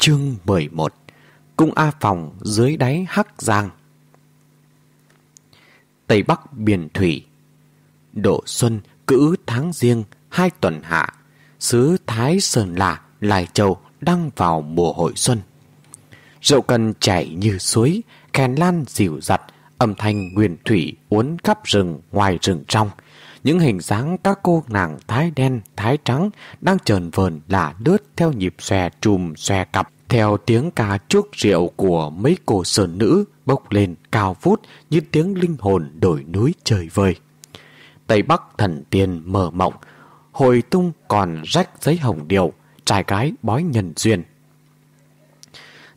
Chương 11 Cung A Phòng dưới đáy Hắc Giang. Tây Bắc Biển Thủy. Độ Xuân cữ tháng riêng, hai tuần hạ. Xứ Thái Sơn Lạ Lai Châu đang vào mùa hội xuân. Rượu cần chảy như suối Kèn lan dịu dặt, Âm thanh nguyên thủy uốn khắp rừng ngoài rừng trong những hình dáng các cô nàng thái đen, thái trắng đang trờn vờn lả đớt theo nhịp xòe trùm xòe cặp, theo tiếng ca chuốc rượu của mấy cô sơn nữ bốc lên cao vút như tiếng linh hồn đổi núi trời vơi. Tây Bắc thần tiên mở mộng, hồi tung còn rách giấy hồng điều, trai gái bói nhân duyên.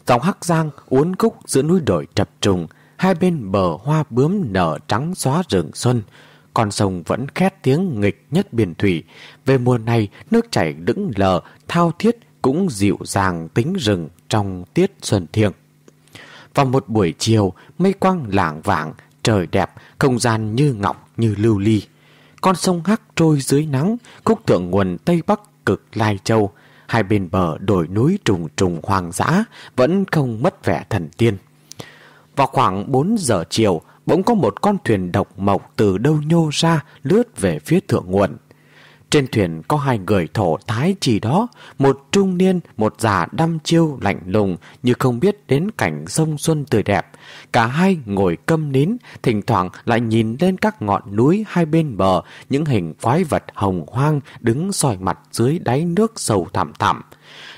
Dòng Hắc Giang uốn khúc giữa núi đồi chập trùng, hai bên bờ hoa bướm nở trắng xóa rừng xuân, con sông vẫn khét tiếng nghịch nhất biển thủy. Về mùa này, nước chảy đứng lờ, thao thiết cũng dịu dàng tính rừng trong tiết xuân thiêng. Vào một buổi chiều, mây quang lảng vảng, trời đẹp, không gian như ngọc như lưu ly. Con sông hắc trôi dưới nắng, khúc thượng nguồn Tây Bắc cực Lai Châu. Hai bên bờ đồi núi trùng trùng hoang dã, vẫn không mất vẻ thần tiên. Vào khoảng 4 giờ chiều, bỗng có một con thuyền độc mộc từ đâu nhô ra lướt về phía thượng nguồn. Trên thuyền có hai người thổ thái chỉ đó, một trung niên, một già đăm chiêu lạnh lùng như không biết đến cảnh sông xuân tươi đẹp. Cả hai ngồi câm nín, thỉnh thoảng lại nhìn lên các ngọn núi hai bên bờ, những hình quái vật hồng hoang đứng soi mặt dưới đáy nước sâu thẳm thẳm.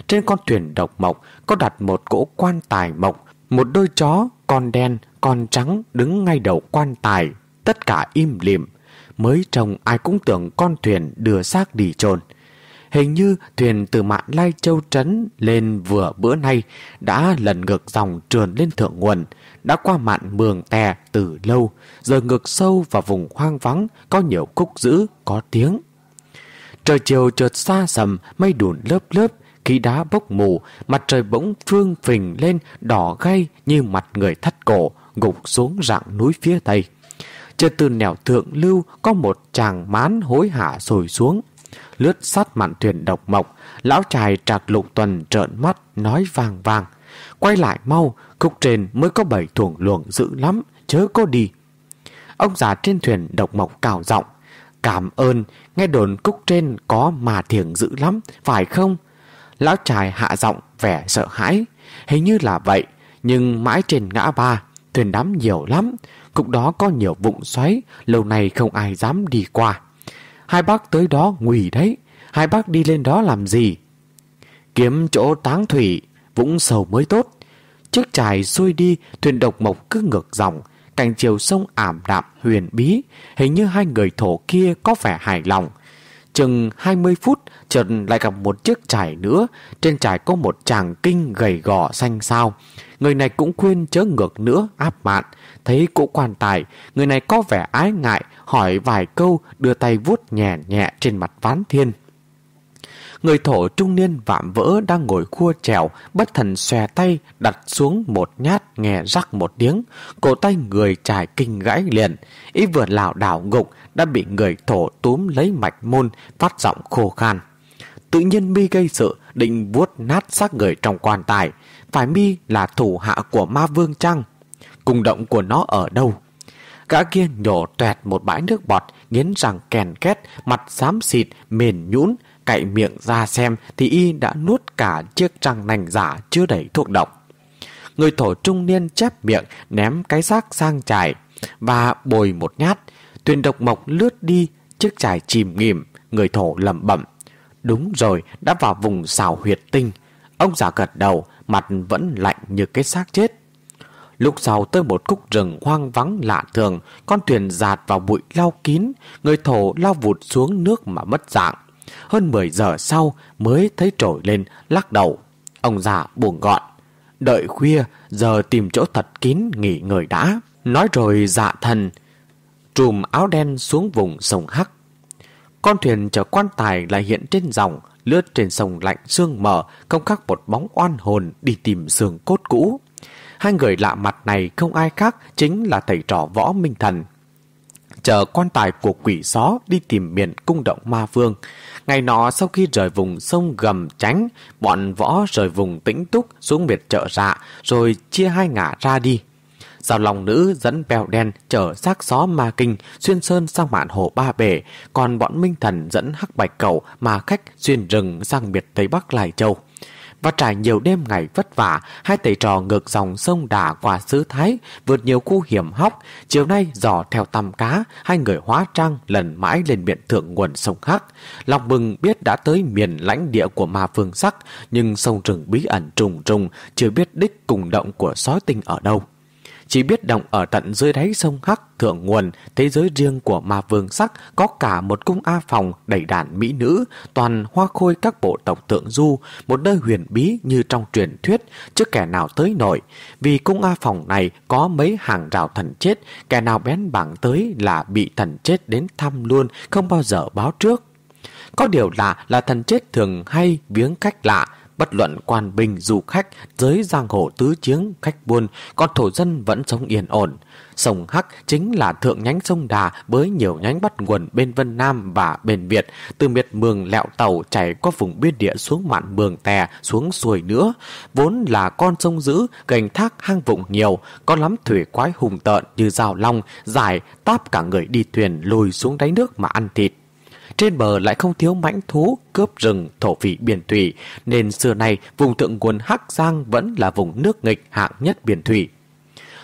Trên con thuyền độc mộc có đặt một cỗ quan tài mộc, một đôi chó, con đen, con trắng đứng ngay đầu quan tài, tất cả im lìm. Mới trông ai cũng tưởng con thuyền đưa xác đi chôn Hình như thuyền từ mạn Lai Châu Trấn lên vừa bữa nay đã lần ngược dòng trườn lên thượng nguồn, đã qua mạn mường tè từ lâu, giờ ngược sâu vào vùng hoang vắng, có nhiều khúc dữ, có tiếng. Trời chiều chợt xa sầm, mây đùn lớp lớp, khí đá bốc mù, mặt trời bỗng phương phình lên đỏ gay như mặt người thắt cổ, gục xuống rặng núi phía tây. trên từ nẻo thượng lưu có một chàng mán hối hả sồi xuống. Lướt sát mạn thuyền độc mộc, lão trài trạc lục tuần trợn mắt, nói vang vang. Quay lại mau, khúc trên mới có bảy thuồng luồng dữ lắm, chớ có đi. Ông già trên thuyền độc mộc cào giọng Cảm ơn, nghe đồn cúc trên có mà thiền dữ lắm, phải không? Lão trài hạ giọng vẻ sợ hãi. Hình như là vậy, nhưng mãi trên ngã ba, thuyền đám nhiều lắm. Cục đó có nhiều vụng xoáy, lâu nay không ai dám đi qua. Hai bác tới đó nguy đấy, hai bác đi lên đó làm gì? Kiếm chỗ táng thủy, vũng sầu mới tốt. Chiếc trài xuôi đi, thuyền độc mộc cứ ngược dòng, cảnh chiều sông ảm đạm huyền bí, hình như hai người thổ kia có vẻ hài lòng. Chừng 20 phút, chợt lại gặp một chiếc trải nữa, trên trải có một chàng kinh gầy gò xanh sao. Người này cũng khuyên chớ ngược nữa, áp mạn. Thấy cụ quan tài, người này có vẻ ái ngại, hỏi vài câu, đưa tay vuốt nhẹ nhẹ trên mặt ván thiên. Người thổ trung niên vạm vỡ đang ngồi khua trèo, bất thần xòe tay, đặt xuống một nhát nghe rắc một tiếng. Cổ tay người trải kinh gãy liền. Ý vừa lảo đảo ngục, đã bị người thổ túm lấy mạch môn, phát giọng khô khan. Tự nhiên mi gây sự, định vuốt nát xác người trong quan tài. Phải mi là thủ hạ của ma vương trăng. Cùng động của nó ở đâu? Gã kia nhổ tuẹt một bãi nước bọt, nghiến răng kèn két, mặt xám xịt, mền nhũn, cậy miệng ra xem thì y đã nuốt cả chiếc răng nành giả chưa đầy thuốc độc. Người thổ trung niên chép miệng ném cái xác sang trải và bồi một nhát. Tuyền độc mộc lướt đi, chiếc trải chìm nghỉm, người thổ lẩm bẩm. Đúng rồi, đã vào vùng xào huyệt tinh. Ông già gật đầu, mặt vẫn lạnh như cái xác chết. Lúc sau tới một khúc rừng hoang vắng lạ thường, con thuyền giạt vào bụi lau kín, người thổ lao vụt xuống nước mà mất dạng. Hơn 10 giờ sau mới thấy trổi lên lắc đầu. Ông già buồn gọn. Đợi khuya, giờ tìm chỗ thật kín nghỉ người đã. Nói rồi dạ thần, trùm áo đen xuống vùng sông Hắc. Con thuyền chở quan tài lại hiện trên dòng, lướt trên sông lạnh sương mở, không khác một bóng oan hồn đi tìm xương cốt cũ. Hai người lạ mặt này không ai khác chính là thầy trò võ minh thần. chờ quan tài của quỷ gió đi tìm miền cung động ma vương. Ngày nọ sau khi rời vùng sông gầm tránh, bọn võ rời vùng tĩnh túc xuống miệt chợ dạ rồi chia hai ngả ra đi. Giao lòng nữ dẫn bèo đen chở xác gió ma kinh xuyên sơn sang mạn hồ ba bể, còn bọn minh thần dẫn hắc bạch cầu mà khách xuyên rừng sang miệt Tây Bắc Lai Châu và trải nhiều đêm ngày vất vả, hai thầy trò ngược dòng sông đà qua xứ Thái, vượt nhiều khu hiểm hóc. Chiều nay dò theo tăm cá, hai người hóa trang lần mãi lên miệng thượng nguồn sông khác. Lòng mừng biết đã tới miền lãnh địa của ma phương sắc, nhưng sông rừng bí ẩn trùng trùng, chưa biết đích cùng động của sói tinh ở đâu. Chỉ biết động ở tận dưới đáy sông Hắc thượng nguồn, thế giới riêng của ma vương sắc có cả một cung A phòng đầy đàn mỹ nữ, toàn hoa khôi các bộ tộc tượng du, một nơi huyền bí như trong truyền thuyết, chứ kẻ nào tới nổi. Vì cung A phòng này có mấy hàng rào thần chết, kẻ nào bén bảng tới là bị thần chết đến thăm luôn, không bao giờ báo trước. Có điều lạ là thần chết thường hay viếng cách lạ, Bất luận quan binh, du khách, giới giang hồ tứ chiến, khách buôn, con thổ dân vẫn sống yên ổn. Sông Hắc chính là thượng nhánh sông Đà với nhiều nhánh bắt nguồn bên Vân Nam và bên Việt, từ miệt mường lẹo tàu chảy qua vùng biên địa xuống mạn mường tè, xuống xuôi nữa. Vốn là con sông dữ, gành thác hang vụng nhiều, có lắm thủy quái hùng tợn như rào long, dài, táp cả người đi thuyền lùi xuống đáy nước mà ăn thịt. Trên bờ lại không thiếu mãnh thú, cướp rừng, thổ vị biển thủy, nên xưa nay vùng thượng nguồn Hắc Giang vẫn là vùng nước nghịch hạng nhất biển thủy.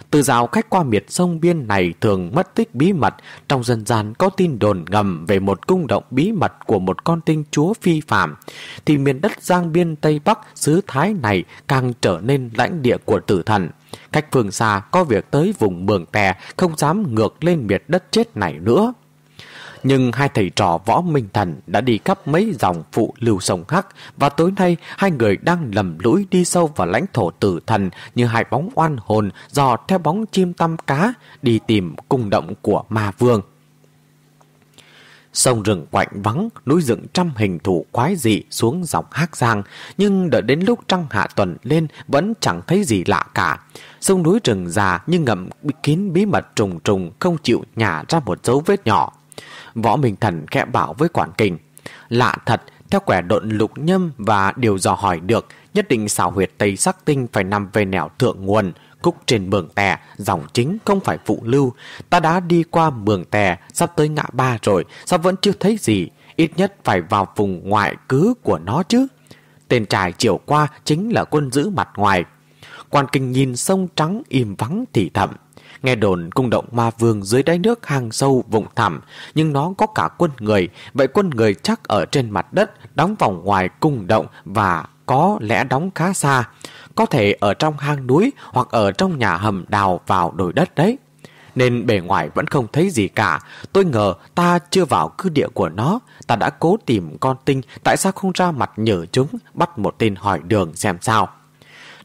Từ rào khách qua miệt sông biên này thường mất tích bí mật, trong dân gian có tin đồn ngầm về một cung động bí mật của một con tinh chúa phi phạm, thì miền đất Giang biên Tây Bắc xứ Thái này càng trở nên lãnh địa của tử thần. Cách phương xa có việc tới vùng mường tè không dám ngược lên miệt đất chết này nữa. Nhưng hai thầy trò võ minh thần đã đi khắp mấy dòng phụ lưu sông Hắc và tối nay hai người đang lầm lũi đi sâu vào lãnh thổ tử thần như hai bóng oan hồn dò theo bóng chim tăm cá đi tìm cung động của ma vương. Sông rừng quạnh vắng, núi dựng trăm hình thù quái dị xuống dòng hát giang, nhưng đợi đến lúc trăng hạ tuần lên vẫn chẳng thấy gì lạ cả. Sông núi rừng già như ngậm kín bí mật trùng trùng không chịu nhả ra một dấu vết nhỏ. Võ Minh Thần khẽ bảo với quản kình. Lạ thật, theo quẻ độn lục nhâm và điều dò hỏi được, nhất định xảo huyệt Tây Sắc Tinh phải nằm về nẻo thượng nguồn, cúc trên mường tè, dòng chính không phải phụ lưu. Ta đã đi qua mường tè, sắp tới ngã ba rồi, sao vẫn chưa thấy gì? Ít nhất phải vào vùng ngoại cứ của nó chứ. Tên trài chiều qua chính là quân giữ mặt ngoài. Quan kinh nhìn sông trắng im vắng thì thầm. Nghe đồn cung động ma vương dưới đáy nước hang sâu vùng thẳm, nhưng nó có cả quân người, vậy quân người chắc ở trên mặt đất, đóng vòng ngoài cung động và có lẽ đóng khá xa. Có thể ở trong hang núi hoặc ở trong nhà hầm đào vào đồi đất đấy. Nên bề ngoài vẫn không thấy gì cả. Tôi ngờ ta chưa vào cư địa của nó. Ta đã cố tìm con tinh, tại sao không ra mặt nhờ chúng, bắt một tên hỏi đường xem sao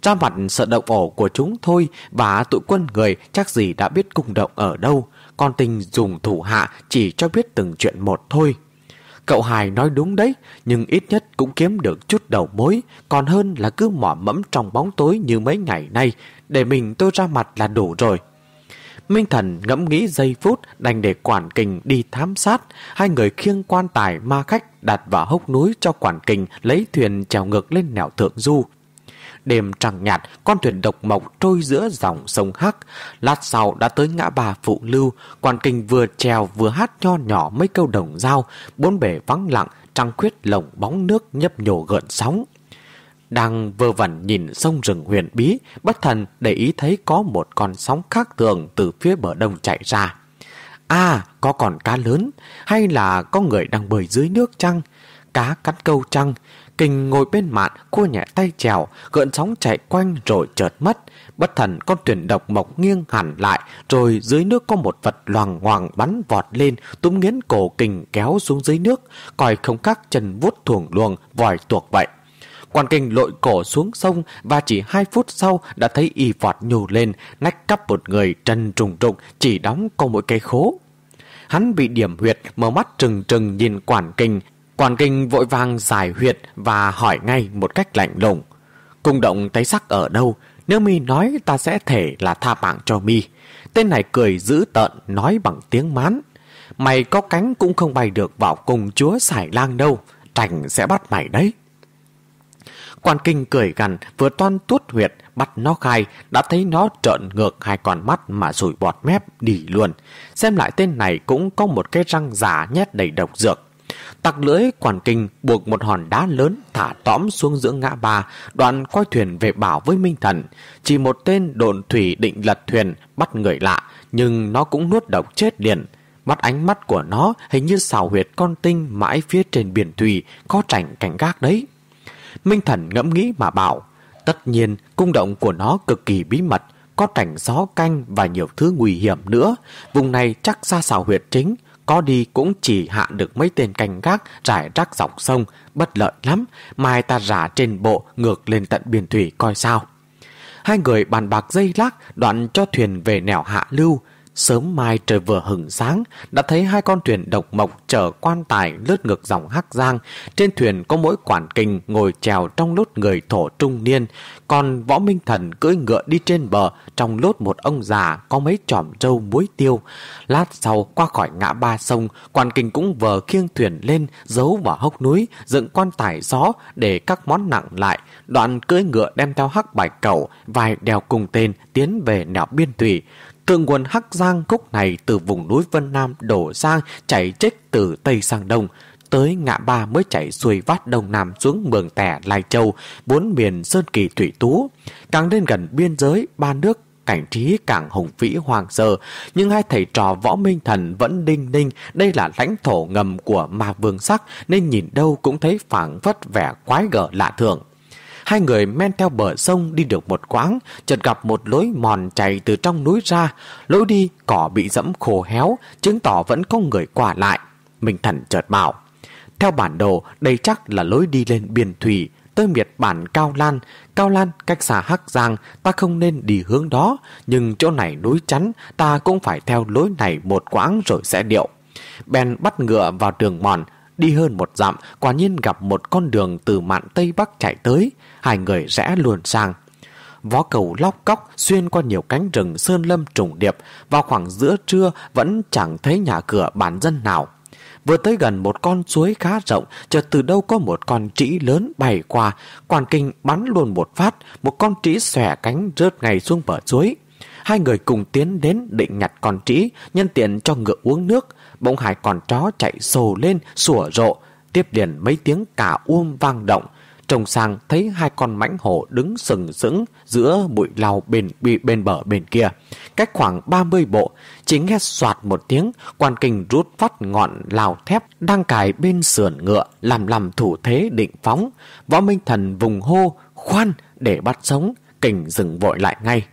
ra mặt sợ động ổ của chúng thôi và tụi quân người chắc gì đã biết cung động ở đâu. Con tình dùng thủ hạ chỉ cho biết từng chuyện một thôi. Cậu Hải nói đúng đấy, nhưng ít nhất cũng kiếm được chút đầu mối, còn hơn là cứ mỏ mẫm trong bóng tối như mấy ngày nay, để mình tôi ra mặt là đủ rồi. Minh Thần ngẫm nghĩ giây phút đành để quản kình đi thám sát, hai người khiêng quan tài ma khách đặt vào hốc núi cho quản kình lấy thuyền trèo ngược lên nẻo thượng du Đêm trăng nhạt, con thuyền độc mộc trôi giữa dòng sông Hắc. Lát sau đã tới ngã bà Phụ Lưu, quan kinh vừa trèo vừa hát nho nhỏ mấy câu đồng dao, bốn bể vắng lặng, trăng khuyết lồng bóng nước nhấp nhổ gợn sóng. Đang vơ vẩn nhìn sông rừng huyền bí, bất thần để ý thấy có một con sóng khác thường từ phía bờ đông chạy ra. À, có còn cá lớn, hay là có người đang bơi dưới nước chăng? Cá cắn câu chăng? Kình ngồi bên mạn, cua nhẹ tay chèo, gợn sóng chạy quanh rồi chợt mất. Bất thần con thuyền độc mộc nghiêng hẳn lại, rồi dưới nước có một vật loằng hoàng bắn vọt lên, túm nghiến cổ kình kéo xuống dưới nước, coi không các chân vuốt thuồng luồng, vòi tuộc vậy. Quan kinh lội cổ xuống sông và chỉ hai phút sau đã thấy y vọt nhù lên, nách cắp một người trần trùng trục chỉ đóng có mỗi cây khố. Hắn bị điểm huyệt, mở mắt trừng trừng nhìn quản kinh, Quản kinh vội vàng giải huyệt và hỏi ngay một cách lạnh lùng. Cung động thấy sắc ở đâu? Nếu mi nói, ta sẽ thể là tha mạng cho mi. Tên này cười dữ tợn, nói bằng tiếng mán. Mày có cánh cũng không bay được vào cùng chúa xài lang đâu. Trành sẽ bắt mày đấy. Quan kinh cười gằn, vừa toan tuốt huyệt, bắt nó khai, đã thấy nó trợn ngược hai con mắt mà rủi bọt mép đi luôn. Xem lại tên này cũng có một cái răng giả nhét đầy độc dược. Tặc lưỡi quản kinh buộc một hòn đá lớn thả tõm xuống giữa ngã ba, đoạn coi thuyền về bảo với Minh Thần. Chỉ một tên đồn thủy định lật thuyền bắt người lạ, nhưng nó cũng nuốt độc chết liền. Mắt ánh mắt của nó hình như xào huyệt con tinh mãi phía trên biển thủy, có trảnh cảnh gác đấy. Minh Thần ngẫm nghĩ mà bảo, tất nhiên cung động của nó cực kỳ bí mật, có cảnh gió canh và nhiều thứ nguy hiểm nữa. Vùng này chắc ra xào huyệt chính, có đi cũng chỉ hạ được mấy tên canh gác trải rác dọc sông, bất lợi lắm, mai ta rả trên bộ ngược lên tận biển thủy coi sao. Hai người bàn bạc dây lắc đoạn cho thuyền về nẻo hạ lưu, Sớm mai trời vừa hừng sáng, đã thấy hai con thuyền độc mộc chở quan tài lướt ngược dòng Hắc Giang. Trên thuyền có mỗi quản kinh ngồi chèo trong lốt người thổ trung niên, còn võ minh thần cưỡi ngựa đi trên bờ trong lốt một ông già có mấy trỏm trâu muối tiêu. Lát sau qua khỏi ngã ba sông, quản kinh cũng vờ khiêng thuyền lên, giấu vào hốc núi, dựng quan tài gió để các món nặng lại. Đoạn cưỡi ngựa đem theo hắc bài cầu, vài đèo cùng tên tiến về nẻo biên thủy. Thượng nguồn Hắc Giang cốc này từ vùng núi Vân Nam đổ sang chảy trích từ Tây sang Đông, tới ngã ba mới chảy xuôi vát Đông Nam xuống Mường Tẻ, Lai Châu, bốn miền Sơn Kỳ Thủy Tú. Càng đến gần biên giới, ba nước cảnh trí càng hùng vĩ hoàng sơ, nhưng hai thầy trò võ minh thần vẫn đinh ninh, đây là lãnh thổ ngầm của ma vương sắc, nên nhìn đâu cũng thấy phảng phất vẻ quái gở lạ thường. Hai người men theo bờ sông đi được một quãng, chợt gặp một lối mòn chảy từ trong núi ra. Lối đi cỏ bị dẫm khô héo, chứng tỏ vẫn có người qua lại. Minh Thần chợt bảo. Theo bản đồ, đây chắc là lối đi lên biển thủy, tới miệt bản Cao Lan. Cao Lan cách xa Hắc Giang, ta không nên đi hướng đó, nhưng chỗ này núi chắn, ta cũng phải theo lối này một quãng rồi sẽ điệu. Ben bắt ngựa vào đường mòn, Đi hơn một dặm, quả nhiên gặp một con đường từ mạn Tây Bắc chạy tới. Hai người rẽ luồn sang. Vó cầu lóc cóc xuyên qua nhiều cánh rừng sơn lâm trùng điệp. Vào khoảng giữa trưa vẫn chẳng thấy nhà cửa bản dân nào. Vừa tới gần một con suối khá rộng, chợt từ đâu có một con trĩ lớn bay qua, quan kinh bắn luôn một phát, một con trĩ xòe cánh rớt ngay xuống bờ suối. Hai người cùng tiến đến định nhặt con trĩ, nhân tiện cho ngựa uống nước bỗng hai con chó chạy sồ lên, sủa rộ, tiếp liền mấy tiếng cả uông vang động. Trông sang thấy hai con mãnh hổ đứng sừng sững giữa bụi lau bên bị bên bờ bên kia. Cách khoảng 30 bộ, chỉ nghe soạt một tiếng, quan kinh rút phát ngọn lào thép đang cài bên sườn ngựa, làm làm thủ thế định phóng. Võ Minh Thần vùng hô, khoan để bắt sống, kình dừng vội lại ngay.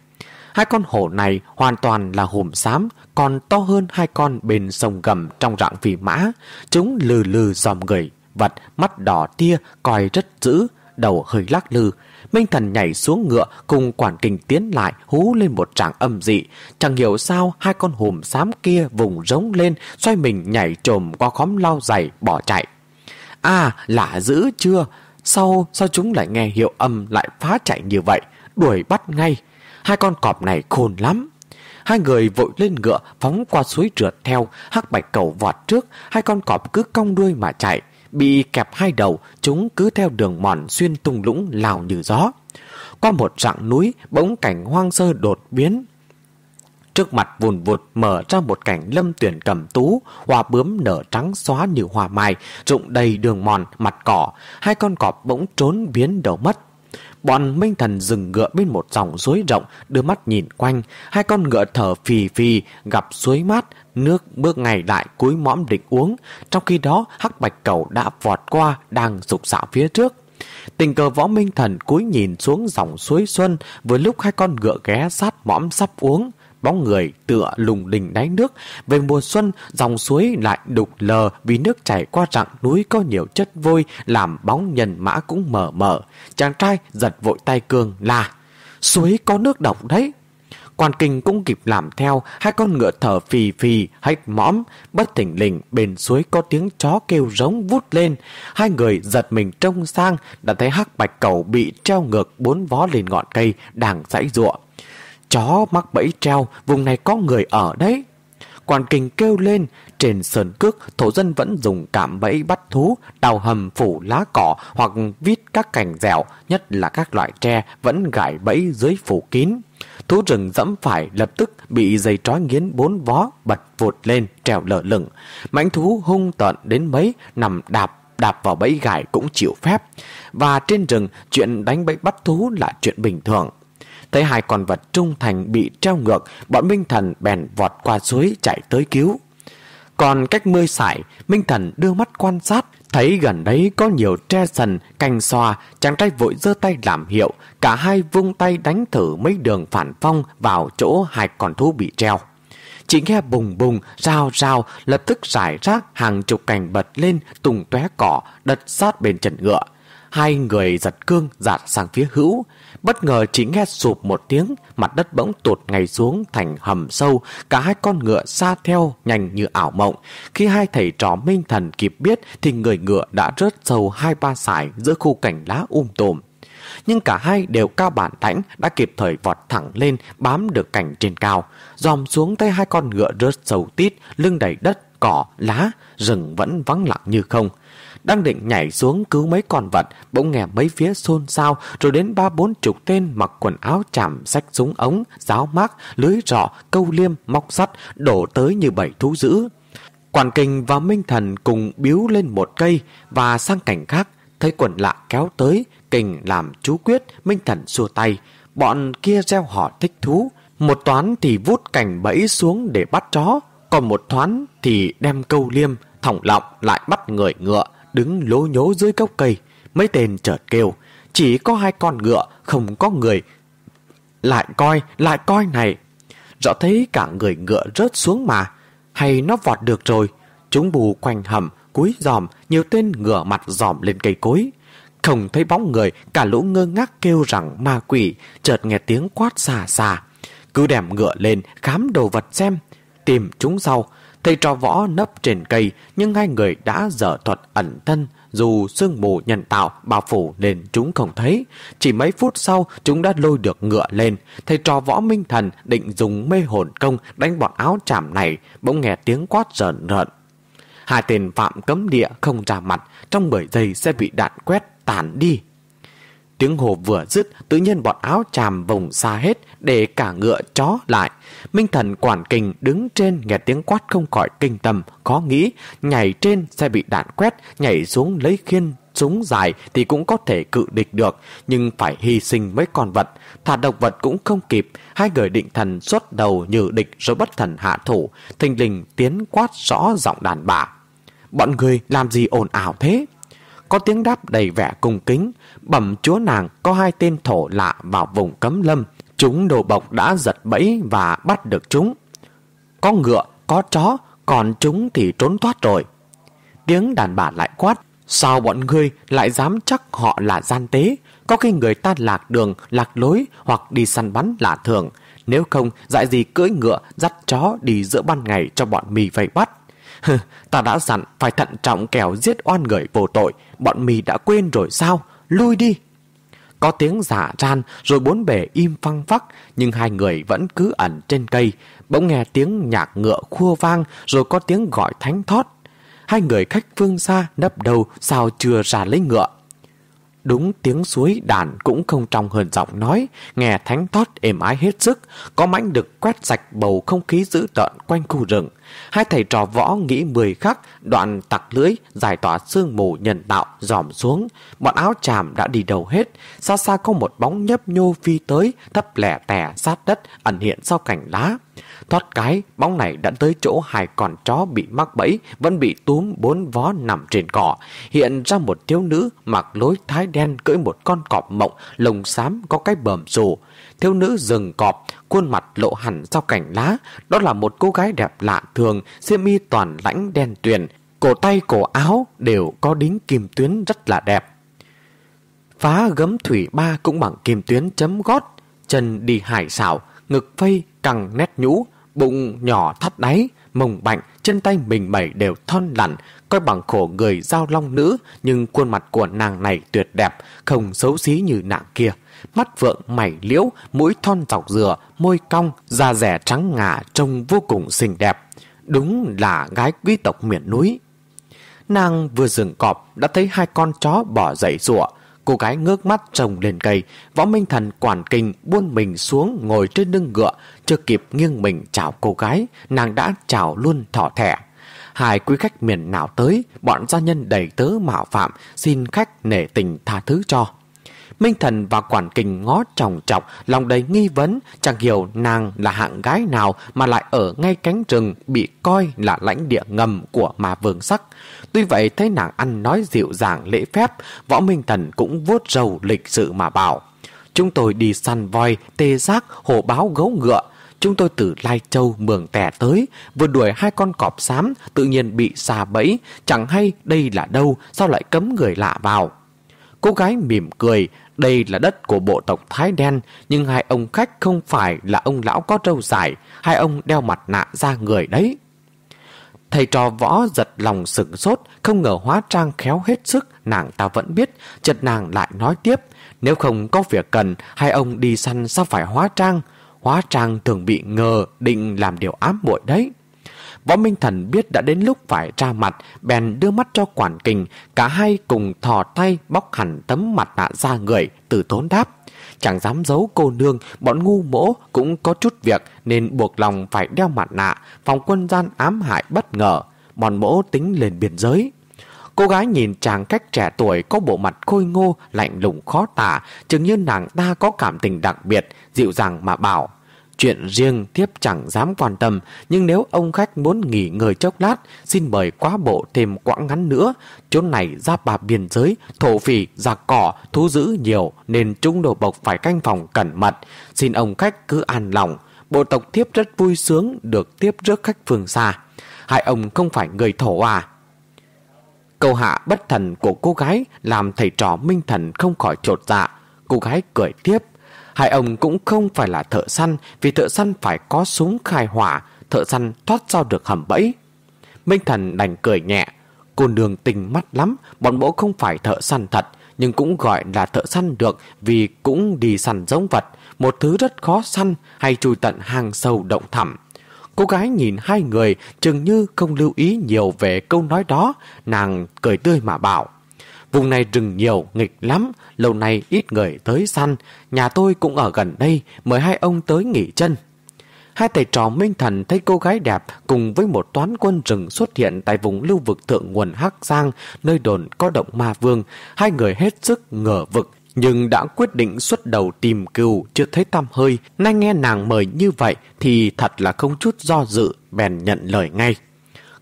Hai con hổ này hoàn toàn là hùm xám, còn to hơn hai con bên sông gầm trong rạng phì mã. Chúng lừ lừ dòm người, vật mắt đỏ tia, coi rất dữ, đầu hơi lắc lư. Minh thần nhảy xuống ngựa cùng quản kinh tiến lại hú lên một tràng âm dị. Chẳng hiểu sao hai con hùm xám kia vùng rống lên, xoay mình nhảy trồm qua khóm lau dày, bỏ chạy. À, lạ dữ chưa? Sao, sao chúng lại nghe hiệu âm lại phá chạy như vậy? Đuổi bắt ngay. Hai con cọp này khôn lắm. Hai người vội lên ngựa phóng qua suối trượt theo, hắc bạch cầu vọt trước, hai con cọp cứ cong đuôi mà chạy. Bị kẹp hai đầu, chúng cứ theo đường mòn xuyên tung lũng lào như gió. Qua một rặng núi, bỗng cảnh hoang sơ đột biến. Trước mặt vùn vụt mở ra một cảnh lâm tuyển cầm tú, hoa bướm nở trắng xóa như hoa mai, rụng đầy đường mòn, mặt cỏ. Hai con cọp bỗng trốn biến đầu mất. Bọn Minh Thần dừng ngựa bên một dòng suối rộng, đưa mắt nhìn quanh. Hai con ngựa thở phì phì, gặp suối mát, nước bước ngày lại cúi mõm định uống. Trong khi đó, hắc bạch cầu đã vọt qua, đang sục sạo phía trước. Tình cờ võ Minh Thần cúi nhìn xuống dòng suối xuân, vừa lúc hai con ngựa ghé sát mõm sắp uống bóng người tựa lùng đình đáy nước. Về mùa xuân, dòng suối lại đục lờ vì nước chảy qua rặng núi có nhiều chất vôi làm bóng nhân mã cũng mờ mờ. Chàng trai giật vội tay cương là Suối có nước độc đấy. Quan kinh cũng kịp làm theo, hai con ngựa thở phì phì, hách mõm, bất thỉnh lình bên suối có tiếng chó kêu rống vút lên. Hai người giật mình trông sang, đã thấy hắc bạch cầu bị treo ngược bốn vó lên ngọn cây, đang dãy ruộng. Chó mắc bẫy treo, vùng này có người ở đấy. Quan kinh kêu lên, trên sơn cước, thổ dân vẫn dùng cảm bẫy bắt thú, đào hầm phủ lá cỏ hoặc vít các cành dẻo, nhất là các loại tre vẫn gải bẫy dưới phủ kín. Thú rừng dẫm phải lập tức bị dây trói nghiến bốn vó bật vụt lên trèo lở lửng. Mãnh thú hung tợn đến mấy nằm đạp đạp vào bẫy gải cũng chịu phép. Và trên rừng chuyện đánh bẫy bắt thú là chuyện bình thường. Thấy hai con vật trung thành bị treo ngược, bọn Minh Thần bèn vọt qua suối chạy tới cứu. Còn cách mươi sải, Minh Thần đưa mắt quan sát, thấy gần đấy có nhiều tre sần, cành xoa, chàng trai vội giơ tay làm hiệu, cả hai vung tay đánh thử mấy đường phản phong vào chỗ hai con thú bị treo. Chỉ nghe bùng bùng, rào rào, lập tức rải rác hàng chục cành bật lên, tùng tóe cỏ, đật sát bên chân ngựa. Hai người giật cương dạt sang phía hữu. Bất ngờ chỉ nghe sụp một tiếng, mặt đất bỗng tụt ngay xuống thành hầm sâu, cả hai con ngựa xa theo nhanh như ảo mộng. Khi hai thầy trò minh thần kịp biết thì người ngựa đã rớt sâu hai ba sải giữa khu cảnh lá um tùm. Nhưng cả hai đều cao bản lãnh đã kịp thời vọt thẳng lên bám được cảnh trên cao. Dòm xuống tay hai con ngựa rớt sâu tít, lưng đầy đất, cỏ, lá, rừng vẫn vắng lặng như không đang định nhảy xuống cứu mấy con vật, bỗng nghe mấy phía xôn xao, rồi đến ba bốn chục tên mặc quần áo chạm, sách súng ống, giáo mác, lưới rọ, câu liêm, móc sắt, đổ tới như bảy thú dữ. Quản kình và Minh Thần cùng biếu lên một cây và sang cảnh khác, thấy quần lạ kéo tới, kình làm chú quyết, Minh Thần xua tay. Bọn kia gieo họ thích thú, một toán thì vút cảnh bẫy xuống để bắt chó, còn một thoán thì đem câu liêm, thỏng lọng lại bắt người ngựa, đứng lố nhố dưới gốc cây. Mấy tên chợt kêu, chỉ có hai con ngựa, không có người. Lại coi, lại coi này. Rõ thấy cả người ngựa rớt xuống mà. Hay nó vọt được rồi. Chúng bù quanh hầm, cúi giòm, nhiều tên ngựa mặt giòm lên cây cối. Không thấy bóng người, cả lũ ngơ ngác kêu rằng ma quỷ, chợt nghe tiếng quát xà xà. Cứ đem ngựa lên, khám đồ vật xem. Tìm chúng sau, Thầy trò võ nấp trên cây, nhưng hai người đã dở thuật ẩn thân, dù sương mù nhân tạo bao phủ nên chúng không thấy. Chỉ mấy phút sau, chúng đã lôi được ngựa lên. Thầy trò võ minh thần định dùng mê hồn công đánh bọn áo chảm này, bỗng nghe tiếng quát rợn rợn. Hai tên phạm cấm địa không ra mặt, trong 10 giây sẽ bị đạn quét tàn đi. Tiếng hồ vừa dứt, tự nhiên bọn áo chàm vùng xa hết để cả ngựa chó lại. Minh thần quản kình đứng trên nghe tiếng quát không khỏi kinh tâm, có nghĩ nhảy trên sẽ bị đạn quét, nhảy xuống lấy khiên súng dài thì cũng có thể cự địch được, nhưng phải hy sinh mấy con vật. Thả độc vật cũng không kịp, hai người định thần xuất đầu như địch rồi bất thần hạ thủ, thình lình tiến quát rõ giọng đàn bà. Bọn người làm gì ồn ảo thế? Có tiếng đáp đầy vẻ cung kính, bẩm chúa nàng có hai tên thổ lạ vào vùng cấm lâm. Chúng đồ bọc đã giật bẫy và bắt được chúng. Có ngựa, có chó, còn chúng thì trốn thoát rồi. Tiếng đàn bà lại quát, sao bọn ngươi lại dám chắc họ là gian tế? Có khi người ta lạc đường, lạc lối hoặc đi săn bắn lạ thường. Nếu không, dại gì cưỡi ngựa, dắt chó đi giữa ban ngày cho bọn mì vây bắt ta đã dặn phải thận trọng kẻo giết oan người vô tội. Bọn mì đã quên rồi sao? Lui đi! Có tiếng giả ran, rồi bốn bề im phăng phắc, nhưng hai người vẫn cứ ẩn trên cây. Bỗng nghe tiếng nhạc ngựa khua vang, rồi có tiếng gọi thánh thót. Hai người khách phương xa nấp đầu, sao chưa ra lấy ngựa. Đúng tiếng suối đàn cũng không trong hơn giọng nói, nghe thánh thót êm ái hết sức, có mãnh được quét sạch bầu không khí dữ tợn quanh khu rừng. Hai thầy trò võ nghĩ mười khắc, đoạn tặc lưỡi, giải tỏa sương mù nhân tạo, dòm xuống. Bọn áo chàm đã đi đầu hết, xa xa có một bóng nhấp nhô phi tới, thấp lẻ tẻ sát đất, ẩn hiện sau cảnh lá. Thoát cái, bóng này đã tới chỗ hai con chó bị mắc bẫy, vẫn bị túm bốn vó nằm trên cỏ. Hiện ra một thiếu nữ mặc lối thái đen cưỡi một con cọp mộng, lồng xám có cái bờm rù. Thiếu nữ dừng cọp, khuôn mặt lộ hẳn sau cảnh lá. Đó là một cô gái đẹp lạ thường, xiêm y toàn lãnh đen tuyền. Cổ tay cổ áo đều có đính kim tuyến rất là đẹp. Phá gấm thủy ba cũng bằng kim tuyến chấm gót, chân đi hải xảo, ngực phây, căng nét nhũ, bụng nhỏ thắt đáy, mông bạnh, chân tay mình mẩy đều thon lặn, coi bằng khổ người giao long nữ, nhưng khuôn mặt của nàng này tuyệt đẹp, không xấu xí như nàng kia. Mắt vượng mày liễu, mũi thon dọc dừa, môi cong, da rẻ trắng ngà trông vô cùng xinh đẹp. Đúng là gái quý tộc miền núi. Nàng vừa dừng cọp đã thấy hai con chó bỏ dậy rụa. Cô gái ngước mắt trồng lên cây, võ minh thần quản kinh buôn mình xuống ngồi trên lưng ngựa, chưa kịp nghiêng mình chào cô gái, nàng đã chào luôn thỏ thẻ. Hai quý khách miền nào tới, bọn gia nhân đầy tớ mạo phạm, xin khách nể tình tha thứ cho. Minh Thần và Quản Kình ngó tròng trọng lòng đầy nghi vấn, chẳng hiểu nàng là hạng gái nào mà lại ở ngay cánh rừng bị coi là lãnh địa ngầm của mà vương sắc. Tuy vậy thấy nàng ăn nói dịu dàng lễ phép, Võ Minh Thần cũng vuốt râu lịch sự mà bảo. Chúng tôi đi săn voi, tê giác, hổ báo gấu ngựa. Chúng tôi từ Lai Châu mường tẻ tới, vừa đuổi hai con cọp xám, tự nhiên bị xà bẫy, chẳng hay đây là đâu, sao lại cấm người lạ vào. Cô gái mỉm cười, đây là đất của bộ tộc Thái Đen, nhưng hai ông khách không phải là ông lão có trâu dài, hai ông đeo mặt nạ ra người đấy. Thầy trò võ giật lòng sửng sốt, không ngờ hóa trang khéo hết sức, nàng ta vẫn biết, chợt nàng lại nói tiếp, nếu không có việc cần, hai ông đi săn sao phải hóa trang? Hóa trang thường bị ngờ định làm điều ám muội đấy. Võ Minh Thần biết đã đến lúc phải ra mặt, bèn đưa mắt cho quản kình, cả hai cùng thò tay bóc hẳn tấm mặt nạ ra người, từ tốn đáp. Chẳng dám giấu cô nương, bọn ngu mỗ cũng có chút việc nên buộc lòng phải đeo mặt nạ, phòng quân gian ám hại bất ngờ. Bọn mỗ tính lên biên giới. Cô gái nhìn chàng cách trẻ tuổi có bộ mặt khôi ngô, lạnh lùng khó tả, chừng như nàng ta có cảm tình đặc biệt, dịu dàng mà bảo. Chuyện riêng tiếp chẳng dám quan tâm, nhưng nếu ông khách muốn nghỉ ngơi chốc lát, xin mời quá bộ thêm quãng ngắn nữa. Chỗ này ra bà biên giới, thổ phỉ, giặc cỏ, thú giữ nhiều nên trung đồ bộc phải canh phòng cẩn mật. Xin ông khách cứ an lòng. Bộ tộc thiếp rất vui sướng được tiếp rước khách phương xa. Hai ông không phải người thổ à? Câu hạ bất thần của cô gái làm thầy trò minh thần không khỏi trột dạ. Cô gái cười tiếp. Hai ông cũng không phải là thợ săn vì thợ săn phải có súng khai hỏa, thợ săn thoát ra được hầm bẫy. Minh Thần đành cười nhẹ. Cô nương tình mắt lắm, bọn bố không phải thợ săn thật, nhưng cũng gọi là thợ săn được vì cũng đi săn giống vật, một thứ rất khó săn hay chui tận hang sâu động thẳm. Cô gái nhìn hai người chừng như không lưu ý nhiều về câu nói đó, nàng cười tươi mà bảo. Vùng này rừng nhiều, nghịch lắm, lâu nay ít người tới săn, nhà tôi cũng ở gần đây, mời hai ông tới nghỉ chân. Hai thầy trò Minh Thần thấy cô gái đẹp cùng với một toán quân rừng xuất hiện tại vùng lưu vực thượng nguồn Hắc Giang, nơi đồn có động ma vương. Hai người hết sức ngờ vực, nhưng đã quyết định xuất đầu tìm cừu chưa thấy tăm hơi. Nay nghe nàng mời như vậy thì thật là không chút do dự, bèn nhận lời ngay.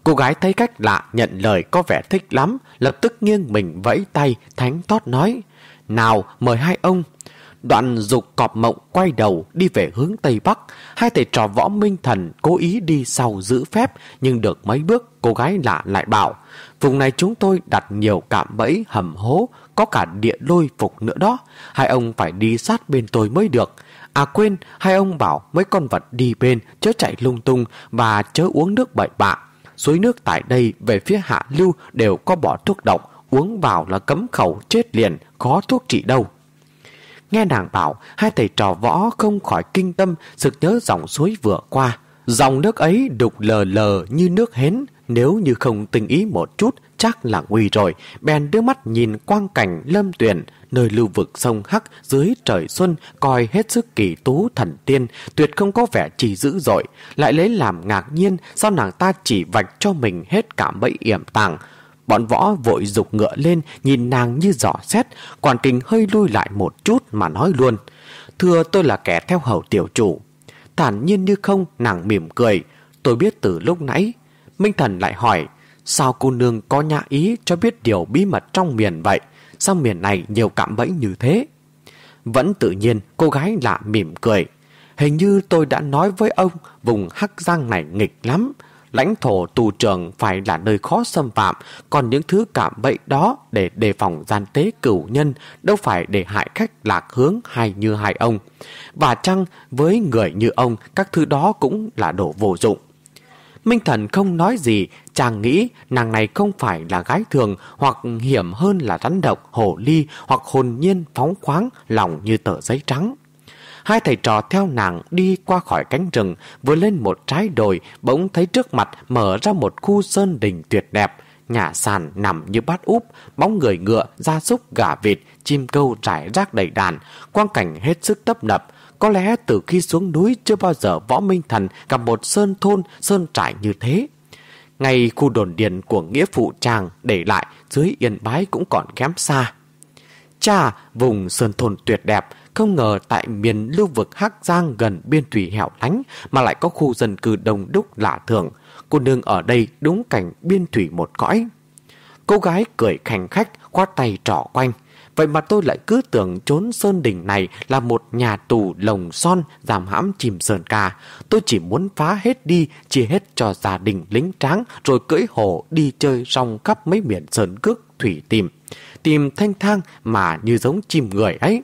Cô gái thấy cách lạ nhận lời có vẻ thích lắm, lập tức nghiêng mình vẫy tay, thánh tót nói. Nào, mời hai ông. Đoạn dục cọp mộng quay đầu đi về hướng Tây Bắc. Hai thầy trò võ minh thần cố ý đi sau giữ phép, nhưng được mấy bước cô gái lạ lại bảo. Vùng này chúng tôi đặt nhiều cạm bẫy, hầm hố, có cả địa lôi phục nữa đó. Hai ông phải đi sát bên tôi mới được. À quên, hai ông bảo mấy con vật đi bên, chớ chạy lung tung và chớ uống nước bậy bạ. Suối nước tại đây về phía hạ lưu đều có bỏ thuốc độc, uống vào là cấm khẩu chết liền, có thuốc trị đâu. Nghe nàng bảo, hai thầy trò võ không khỏi kinh tâm, sực nhớ dòng suối vừa qua. Dòng nước ấy đục lờ lờ như nước hến, nếu như không tình ý một chút, chắc là nguy rồi. Bèn đưa mắt nhìn quang cảnh lâm tuyển, nơi lưu vực sông Hắc dưới trời xuân coi hết sức kỳ tú thần tiên, tuyệt không có vẻ chỉ dữ dội, lại lấy làm ngạc nhiên sao nàng ta chỉ vạch cho mình hết cả bẫy yểm tàng. Bọn võ vội dục ngựa lên, nhìn nàng như giỏ xét, quản kinh hơi lui lại một chút mà nói luôn. Thưa tôi là kẻ theo hầu tiểu chủ. Thản nhiên như không, nàng mỉm cười. Tôi biết từ lúc nãy. Minh Thần lại hỏi, sao cô nương có nhã ý cho biết điều bí mật trong miền vậy? Sao miền này nhiều cạm bẫy như thế? Vẫn tự nhiên, cô gái lạ mỉm cười. Hình như tôi đã nói với ông, vùng Hắc Giang này nghịch lắm lãnh thổ tù trường phải là nơi khó xâm phạm, còn những thứ cảm bậy đó để đề phòng gian tế cửu nhân đâu phải để hại khách lạc hướng hay như hai ông. Và chăng với người như ông, các thứ đó cũng là đồ vô dụng. Minh Thần không nói gì, chàng nghĩ nàng này không phải là gái thường hoặc hiểm hơn là rắn độc, hổ ly hoặc hồn nhiên phóng khoáng lòng như tờ giấy trắng. Hai thầy trò theo nàng đi qua khỏi cánh rừng, vừa lên một trái đồi, bỗng thấy trước mặt mở ra một khu sơn đình tuyệt đẹp. Nhà sàn nằm như bát úp, bóng người ngựa, gia súc, gà vịt, chim câu trải rác đầy đàn, quang cảnh hết sức tấp nập. Có lẽ từ khi xuống núi chưa bao giờ Võ Minh Thần gặp một sơn thôn, sơn trải như thế. Ngay khu đồn điền của nghĩa phụ chàng để lại dưới yên bái cũng còn kém xa. Cha, vùng sơn thôn tuyệt đẹp, không ngờ tại miền lưu vực Hắc Giang gần biên thủy hẻo lánh mà lại có khu dân cư đông đúc lạ thường. Cô nương ở đây đúng cảnh biên thủy một cõi. Cô gái cười khành khách, khoát tay trỏ quanh. Vậy mà tôi lại cứ tưởng trốn sơn đỉnh này là một nhà tù lồng son giảm hãm chìm sơn ca. Tôi chỉ muốn phá hết đi, chia hết cho gia đình lính tráng rồi cưỡi hồ đi chơi rong khắp mấy miền sơn cước thủy tìm. Tìm thanh thang mà như giống chim người ấy.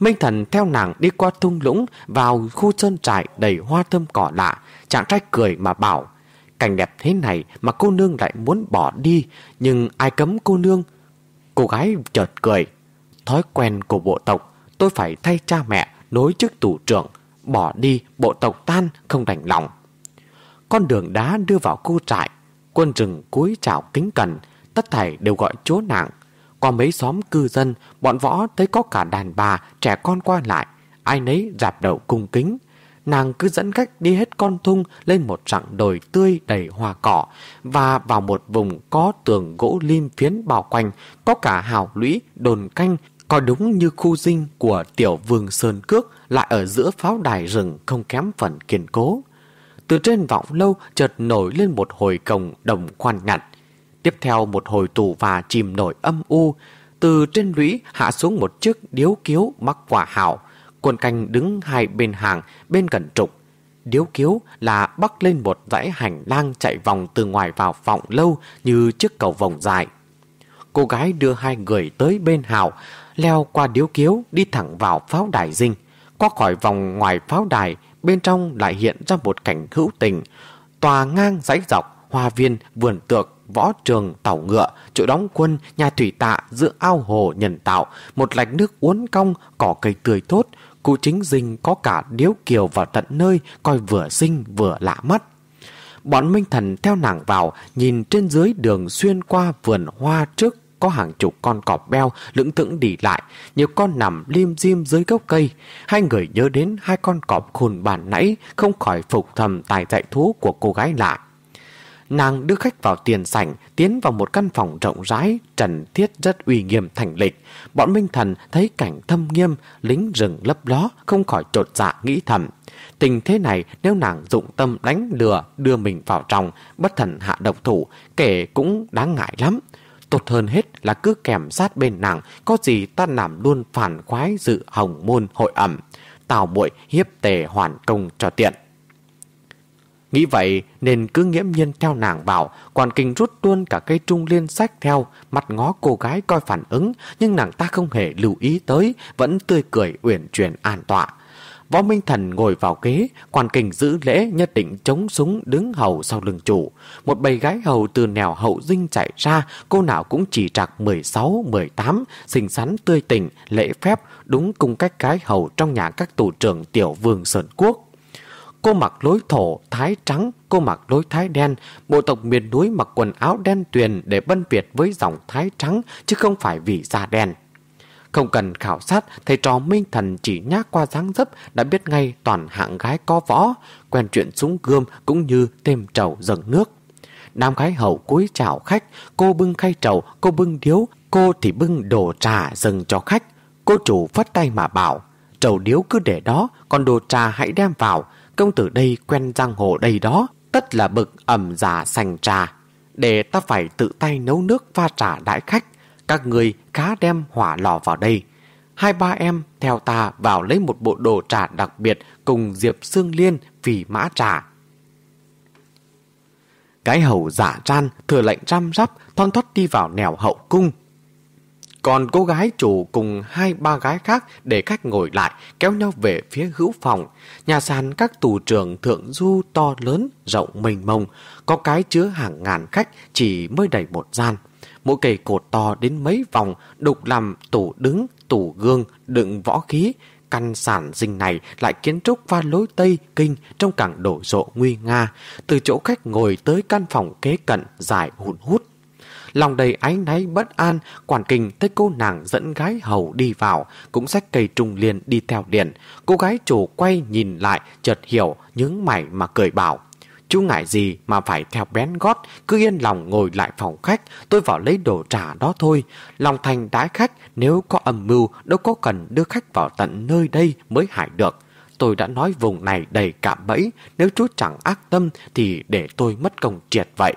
Minh Thần theo nàng đi qua thung lũng vào khu sơn trại đầy hoa thơm cỏ lạ. Chàng trai cười mà bảo, cảnh đẹp thế này mà cô nương lại muốn bỏ đi, nhưng ai cấm cô nương? Cô gái chợt cười, thói quen của bộ tộc, tôi phải thay cha mẹ nối chức tủ trưởng, bỏ đi bộ tộc tan không đành lòng. Con đường đá đưa vào khu trại, quân rừng cúi chào kính cẩn, tất thảy đều gọi chúa nàng. Qua mấy xóm cư dân, bọn võ thấy có cả đàn bà, trẻ con qua lại. Ai nấy rạp đầu cung kính. Nàng cứ dẫn khách đi hết con thung lên một rặng đồi tươi đầy hoa cỏ và vào một vùng có tường gỗ lim phiến bao quanh, có cả hào lũy, đồn canh, có đúng như khu dinh của tiểu vương Sơn Cước lại ở giữa pháo đài rừng không kém phần kiên cố. Từ trên vọng lâu chợt nổi lên một hồi cổng đồng khoan ngặt. Tiếp theo một hồi tù và chìm nổi âm u, từ trên lũy hạ xuống một chiếc điếu kiếu mắc quả hảo. Quân canh đứng hai bên hàng, bên gần trục. Điếu kiếu là bắc lên một dãy hành lang chạy vòng từ ngoài vào vọng lâu như chiếc cầu vòng dài. Cô gái đưa hai người tới bên hào, leo qua điếu kiếu đi thẳng vào pháo đài dinh. Qua khỏi vòng ngoài pháo đài, bên trong lại hiện ra một cảnh hữu tình. Tòa ngang dãy dọc, hoa viên, vườn tược, võ trường tàu ngựa, chỗ đóng quân, nhà thủy tạ giữa ao hồ nhân tạo, một lạch nước uốn cong, cỏ cây tươi tốt, cụ chính dinh có cả điếu kiều vào tận nơi, coi vừa xinh vừa lạ mắt. Bọn Minh Thần theo nàng vào, nhìn trên dưới đường xuyên qua vườn hoa trước có hàng chục con cọp beo lững thững đi lại, nhiều con nằm lim dim dưới gốc cây. Hai người nhớ đến hai con cọp khôn bản nãy, không khỏi phục thầm tài dạy thú của cô gái lạ. Nàng đưa khách vào tiền sảnh, tiến vào một căn phòng rộng rãi, trần thiết rất uy nghiêm thành lịch. Bọn Minh Thần thấy cảnh thâm nghiêm, lính rừng lấp ló, không khỏi trột dạ nghĩ thầm. Tình thế này nếu nàng dụng tâm đánh lừa, đưa mình vào trong, bất thần hạ độc thủ, kể cũng đáng ngại lắm. Tốt hơn hết là cứ kèm sát bên nàng, có gì ta làm luôn phản khoái dự hồng môn hội ẩm. Tào muội hiếp tề hoàn công cho tiện. Nghĩ vậy nên cứ nghiễm nhiên theo nàng vào, quản kinh rút luôn cả cây trung liên sách theo, mặt ngó cô gái coi phản ứng, nhưng nàng ta không hề lưu ý tới, vẫn tươi cười uyển chuyển an tọa. Võ Minh Thần ngồi vào ghế, quan kinh giữ lễ nhất định chống súng đứng hầu sau lưng chủ. Một bầy gái hầu từ nẻo hậu dinh chạy ra, cô nào cũng chỉ trạc 16, 18, xinh xắn tươi tỉnh, lễ phép, đúng cung cách gái hầu trong nhà các tù trưởng tiểu vương Sơn Quốc. Cô mặc lối thổ, thái trắng, cô mặc lối thái đen. Bộ tộc miền núi mặc quần áo đen tuyền để bân biệt với dòng thái trắng, chứ không phải vì da đen. Không cần khảo sát, thầy trò Minh Thần chỉ nhát qua dáng dấp đã biết ngay toàn hạng gái có võ, quen chuyện súng gươm cũng như thêm trầu dần nước. Nam gái hậu cúi chào khách, cô bưng khay trầu, cô bưng điếu, cô thì bưng đồ trà dâng cho khách. Cô chủ phất tay mà bảo, trầu điếu cứ để đó, còn đồ trà hãy đem vào, công tử đây quen giang hồ đây đó, tất là bực ẩm giả sành trà. Để ta phải tự tay nấu nước pha trà đại khách, các người khá đem hỏa lò vào đây. Hai ba em theo ta vào lấy một bộ đồ trà đặc biệt cùng Diệp Sương Liên vì mã trà. Cái hầu giả ran thừa lệnh răm rắp thon thoát đi vào nẻo hậu cung. Còn cô gái chủ cùng hai ba gái khác để khách ngồi lại kéo nhau về phía hữu phòng. Nhà sàn các tù trường thượng du to lớn, rộng mênh mông, có cái chứa hàng ngàn khách chỉ mới đầy một gian. Mỗi cây cột to đến mấy vòng, đục làm tủ đứng, tủ gương, đựng võ khí, Căn sản dinh này lại kiến trúc pha lối Tây Kinh trong cảng đổ rộ nguy nga, từ chỗ khách ngồi tới căn phòng kế cận dài hụt hút. Lòng đầy áy náy bất an, quản kinh thấy cô nàng dẫn gái hầu đi vào, cũng xách cây trung liền đi theo điện. Cô gái chủ quay nhìn lại, chợt hiểu, nhướng mày mà cười bảo. Chú ngại gì mà phải theo bén gót, cứ yên lòng ngồi lại phòng khách, tôi vào lấy đồ trả đó thôi. Lòng thành đái khách, nếu có âm mưu, đâu có cần đưa khách vào tận nơi đây mới hại được. Tôi đã nói vùng này đầy cạm bẫy, nếu chú chẳng ác tâm thì để tôi mất công triệt vậy.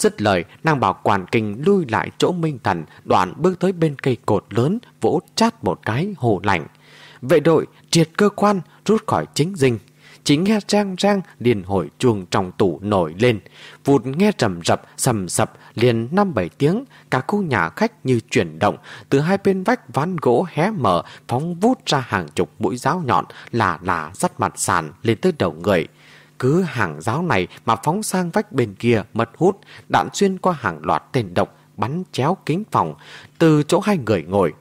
Dứt lời, nàng bảo quản kinh lui lại chỗ Minh Thần, đoạn bước tới bên cây cột lớn, vỗ chát một cái hồ lạnh. Vệ đội triệt cơ quan, rút khỏi chính dinh. Chỉ nghe rang rang liền hồi chuông trong tủ nổi lên. Vụt nghe trầm rập, sầm sập, liền năm bảy tiếng, cả khu nhà khách như chuyển động, từ hai bên vách ván gỗ hé mở, phóng vút ra hàng chục mũi giáo nhọn, là là dắt mặt sàn lên tới đầu người. Cứ hàng giáo này mà phóng sang vách bên kia mật hút, đạn xuyên qua hàng loạt tên độc, bắn chéo kính phòng, từ chỗ hai người ngồi.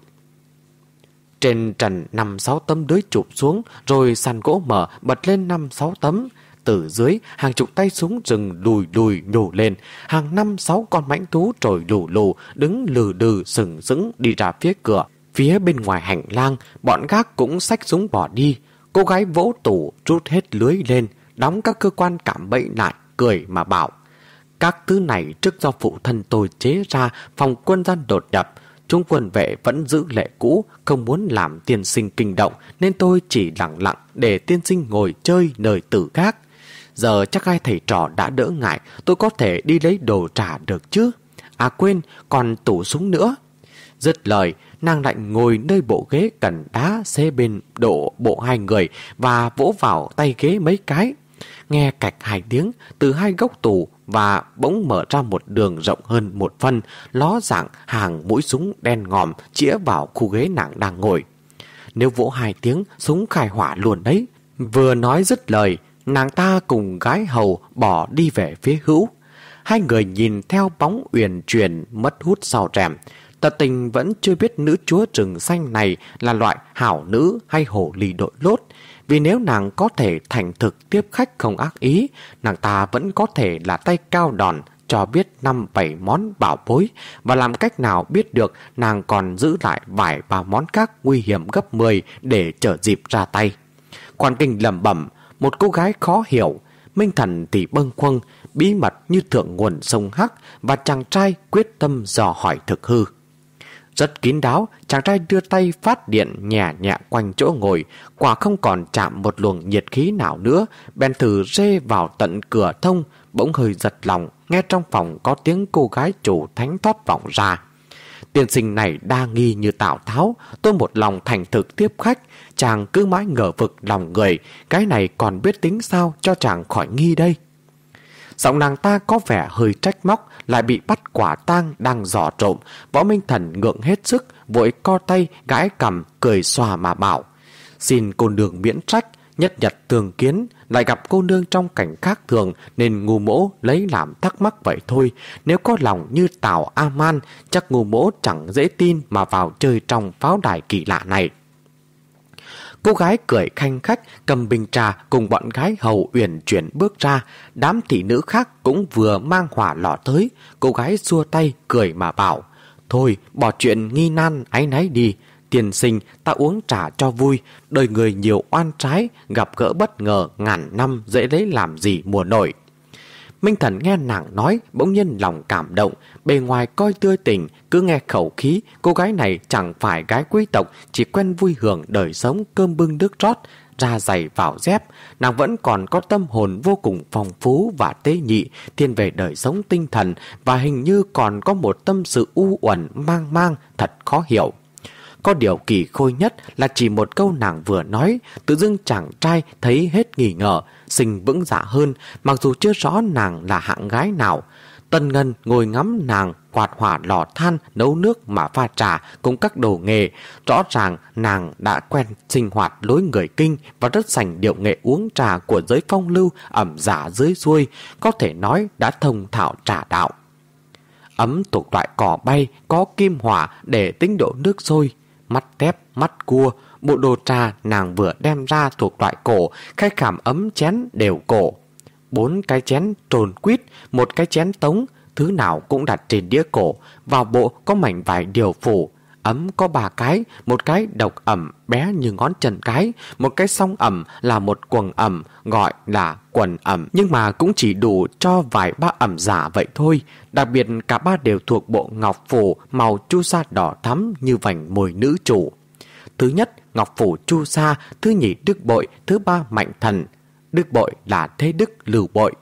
Trên trần năm sáu tấm lưới chụp xuống, rồi sàn gỗ mở bật lên năm sáu tấm. Từ dưới, hàng chục tay súng rừng đùi đùi nhổ lên, hàng năm sáu con mãnh thú trồi lù lù, đứng lừ đừ sừng sững đi ra phía cửa. Phía bên ngoài hành lang, bọn gác cũng xách súng bỏ đi. Cô gái vỗ tủ, rút hết lưới lên, đóng các cơ quan cảm bẫy lại, cười mà bảo. Các thứ này trước do phụ thân tôi chế ra phòng quân gian đột nhập, Trung quân vệ vẫn giữ lệ cũ, không muốn làm tiên sinh kinh động, nên tôi chỉ lặng lặng để tiên sinh ngồi chơi nơi tử khác. Giờ chắc hai thầy trò đã đỡ ngại, tôi có thể đi lấy đồ trả được chứ. À quên, còn tủ súng nữa. Dứt lời, nàng lạnh ngồi nơi bộ ghế cần đá xê bên độ bộ hai người và vỗ vào tay ghế mấy cái. Nghe cạch hai tiếng, từ hai góc tủ và bỗng mở ra một đường rộng hơn một phân, ló dạng hàng mũi súng đen ngòm chĩa vào khu ghế nàng đang ngồi. Nếu vỗ hai tiếng, súng khai hỏa luôn đấy. Vừa nói dứt lời, nàng ta cùng gái hầu bỏ đi về phía hữu. Hai người nhìn theo bóng uyển chuyển mất hút sau rèm. Tật tình vẫn chưa biết nữ chúa rừng xanh này là loại hảo nữ hay hổ lì đội lốt. Vì nếu nàng có thể thành thực tiếp khách không ác ý, nàng ta vẫn có thể là tay cao đòn cho biết năm bảy món bảo bối và làm cách nào biết được nàng còn giữ lại vài ba món khác nguy hiểm gấp 10 để chờ dịp ra tay. Quan kinh lầm bẩm, một cô gái khó hiểu, Minh Thần thì bâng khuâng, bí mật như thượng nguồn sông Hắc và chàng trai quyết tâm dò hỏi thực hư. Rất kín đáo, chàng trai đưa tay phát điện nhẹ nhẹ quanh chỗ ngồi, quả không còn chạm một luồng nhiệt khí nào nữa, bèn thử rê vào tận cửa thông, bỗng hơi giật lòng, nghe trong phòng có tiếng cô gái chủ thánh thoát vọng ra. Tiên sinh này đa nghi như tạo tháo, tôi một lòng thành thực tiếp khách, chàng cứ mãi ngờ vực lòng người, cái này còn biết tính sao cho chàng khỏi nghi đây. Giọng nàng ta có vẻ hơi trách móc, lại bị bắt quả tang đang giỏ trộm. Võ Minh Thần ngượng hết sức, vội co tay, gãi cầm, cười xòa mà bảo. Xin cô nương miễn trách, nhất nhật tường kiến, lại gặp cô nương trong cảnh khác thường nên ngu mỗ lấy làm thắc mắc vậy thôi. Nếu có lòng như Tào A-man, chắc ngu mỗ chẳng dễ tin mà vào chơi trong pháo đài kỳ lạ này. Cô gái cười khanh khách cầm bình trà cùng bọn gái hầu uyển chuyển bước ra. Đám thị nữ khác cũng vừa mang hỏa lọ tới. Cô gái xua tay cười mà bảo. Thôi bỏ chuyện nghi nan ái náy đi. Tiền sinh ta uống trà cho vui. Đời người nhiều oan trái gặp gỡ bất ngờ ngàn năm dễ lấy làm gì mùa nổi. Minh Thần nghe nàng nói bỗng nhiên lòng cảm động, bề ngoài coi tươi tình, cứ nghe khẩu khí, cô gái này chẳng phải gái quý tộc, chỉ quen vui hưởng đời sống cơm bưng nước rót, ra giày vào dép, nàng vẫn còn có tâm hồn vô cùng phong phú và tế nhị, thiên về đời sống tinh thần và hình như còn có một tâm sự u uẩn mang mang thật khó hiểu. Có điều kỳ khôi nhất là chỉ một câu nàng vừa nói, tự dưng chàng trai thấy hết nghi ngờ, sinh vững dạ hơn, mặc dù chưa rõ nàng là hạng gái nào. Tân Ngân ngồi ngắm nàng quạt hỏa lò than nấu nước mà pha trà cùng các đồ nghề. Rõ ràng nàng đã quen sinh hoạt lối người kinh và rất sành điệu nghệ uống trà của giới phong lưu ẩm giả dưới xuôi, có thể nói đã thông thạo trà đạo. Ấm thuộc loại cỏ bay có kim hỏa để tính độ nước sôi, mắt tép, mắt cua, bộ đồ trà nàng vừa đem ra thuộc loại cổ, khách khảm ấm chén đều cổ. Bốn cái chén trồn quýt, một cái chén tống, thứ nào cũng đặt trên đĩa cổ, vào bộ có mảnh vải điều phủ, ấm có ba cái, một cái độc ẩm bé như ngón chân cái, một cái song ẩm là một quần ẩm gọi là quần ẩm, nhưng mà cũng chỉ đủ cho vài ba ẩm giả vậy thôi. Đặc biệt cả ba đều thuộc bộ ngọc phủ màu chu sa đỏ thắm như vành môi nữ chủ. Thứ nhất, ngọc phủ chu sa, thứ nhì đức bội, thứ ba mạnh thần. Đức bội là thế đức lưu bội.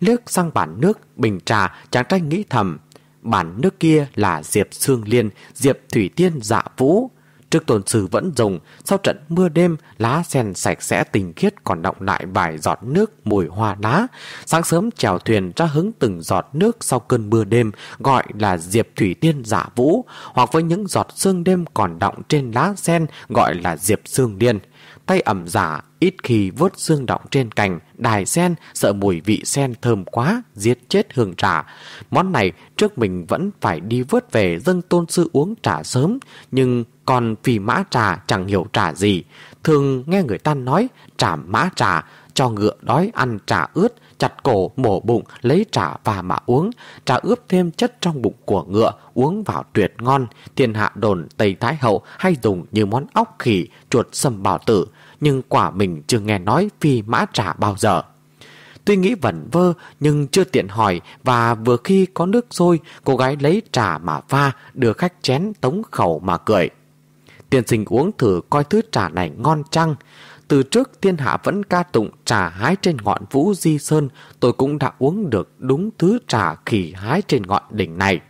Liếc sang bản nước, bình trà, chàng trai nghĩ thầm, bản nước kia là Diệp Sương Liên, Diệp Thủy Tiên dạ vũ. Trước tôn sư vẫn dùng, sau trận mưa đêm, lá sen sạch sẽ tình khiết còn động lại vài giọt nước mùi hoa lá. Sáng sớm chèo thuyền ra hứng từng giọt nước sau cơn mưa đêm, gọi là Diệp Thủy Tiên dạ vũ, hoặc với những giọt sương đêm còn động trên lá sen, gọi là Diệp Sương Liên tay ẩm giả, ít khi vớt xương động trên cành, đài sen, sợ mùi vị sen thơm quá, giết chết hương trà. Món này trước mình vẫn phải đi vớt về dâng tôn sư uống trà sớm, nhưng còn phì mã trà chẳng hiểu trà gì. Thường nghe người ta nói trà mã trà, cho ngựa đói ăn trà ướt, chặt cổ, mổ bụng, lấy trà và mà uống. Trà ướp thêm chất trong bụng của ngựa, uống vào tuyệt ngon. Thiên hạ đồn Tây Thái Hậu hay dùng như món óc khỉ, chuột sầm bào tử nhưng quả mình chưa nghe nói phi mã trà bao giờ. Tuy nghĩ vẩn vơ nhưng chưa tiện hỏi và vừa khi có nước sôi, cô gái lấy trà mà pha, đưa khách chén tống khẩu mà cười. Tiên sinh uống thử coi thứ trà này ngon chăng. Từ trước thiên hạ vẫn ca tụng trà hái trên ngọn vũ di sơn, tôi cũng đã uống được đúng thứ trà khỉ hái trên ngọn đỉnh này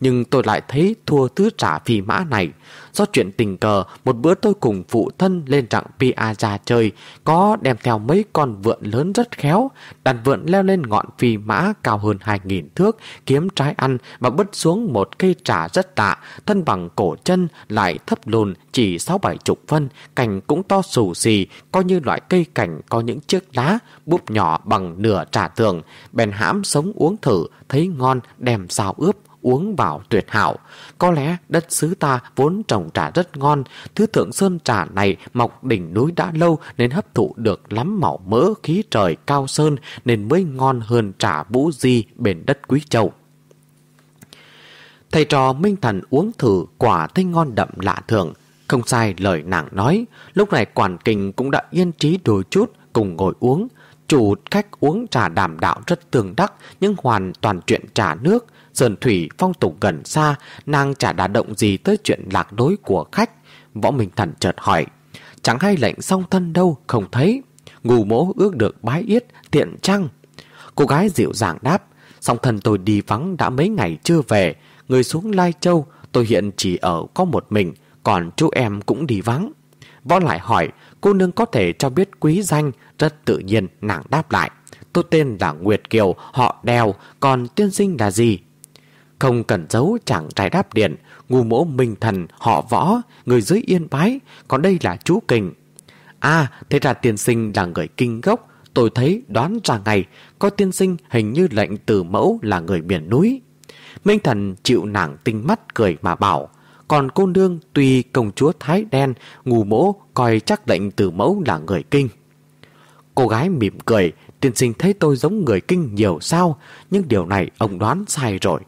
nhưng tôi lại thấy thua thứ trà phi mã này. Do chuyện tình cờ, một bữa tôi cùng phụ thân lên trạng Piazza chơi, có đem theo mấy con vượn lớn rất khéo. Đàn vượn leo lên ngọn phi mã cao hơn 2.000 thước, kiếm trái ăn và bứt xuống một cây trà rất tạ, thân bằng cổ chân lại thấp lùn chỉ 6-7 chục phân, cành cũng to xù xì, coi như loại cây cảnh có những chiếc lá, búp nhỏ bằng nửa trà tường. Bèn hãm sống uống thử, thấy ngon, đem xào ướp, uống vào tuyệt hảo. Có lẽ đất xứ ta vốn trồng trà rất ngon, thứ thượng sơn trà này mọc đỉnh núi đã lâu nên hấp thụ được lắm màu mỡ khí trời cao sơn nên mới ngon hơn trà vũ di bền đất quý châu. Thầy trò Minh Thần uống thử quả thấy ngon đậm lạ thường, không sai lời nàng nói, lúc này quản kình cũng đã yên trí đôi chút cùng ngồi uống. Chủ khách uống trà đàm đạo rất tương đắc nhưng hoàn toàn chuyện trà nước, Sơn Thủy phong tục gần xa, nàng chả đả động gì tới chuyện lạc đối của khách. Võ Minh Thần chợt hỏi, chẳng hay lệnh song thân đâu, không thấy. Ngù mỗ ước được bái yết, tiện chăng? Cô gái dịu dàng đáp, song thân tôi đi vắng đã mấy ngày chưa về. Người xuống Lai Châu, tôi hiện chỉ ở có một mình, còn chú em cũng đi vắng. Võ lại hỏi, cô nương có thể cho biết quý danh, rất tự nhiên nàng đáp lại. Tôi tên là Nguyệt Kiều, họ đèo, còn tiên sinh là gì? Không cần giấu chẳng trai đáp điện, ngu mỗ minh thần, họ võ, người dưới yên bái, còn đây là chú kình. À, thế ra tiên sinh là người kinh gốc, tôi thấy đoán ra ngày, có tiên sinh hình như lệnh từ mẫu là người miền núi. Minh thần chịu nàng tinh mắt cười mà bảo, còn cô nương tuy công chúa Thái Đen, ngu mỗ coi chắc lệnh từ mẫu là người kinh. Cô gái mỉm cười, tiên sinh thấy tôi giống người kinh nhiều sao, nhưng điều này ông đoán sai rồi.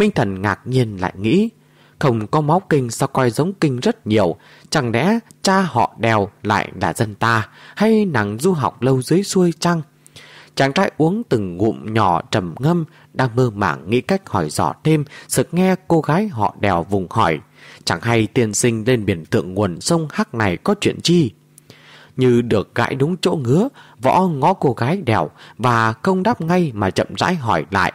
Minh Thần ngạc nhiên lại nghĩ, không có máu kinh sao coi giống kinh rất nhiều, chẳng lẽ cha họ đèo lại là dân ta, hay nàng du học lâu dưới xuôi chăng? Chàng trai uống từng ngụm nhỏ trầm ngâm, đang mơ màng nghĩ cách hỏi dò thêm, sực nghe cô gái họ đèo vùng hỏi. Chẳng hay tiên sinh lên biển tượng nguồn sông Hắc này có chuyện chi? Như được gãi đúng chỗ ngứa, võ ngó cô gái đèo và không đáp ngay mà chậm rãi hỏi lại.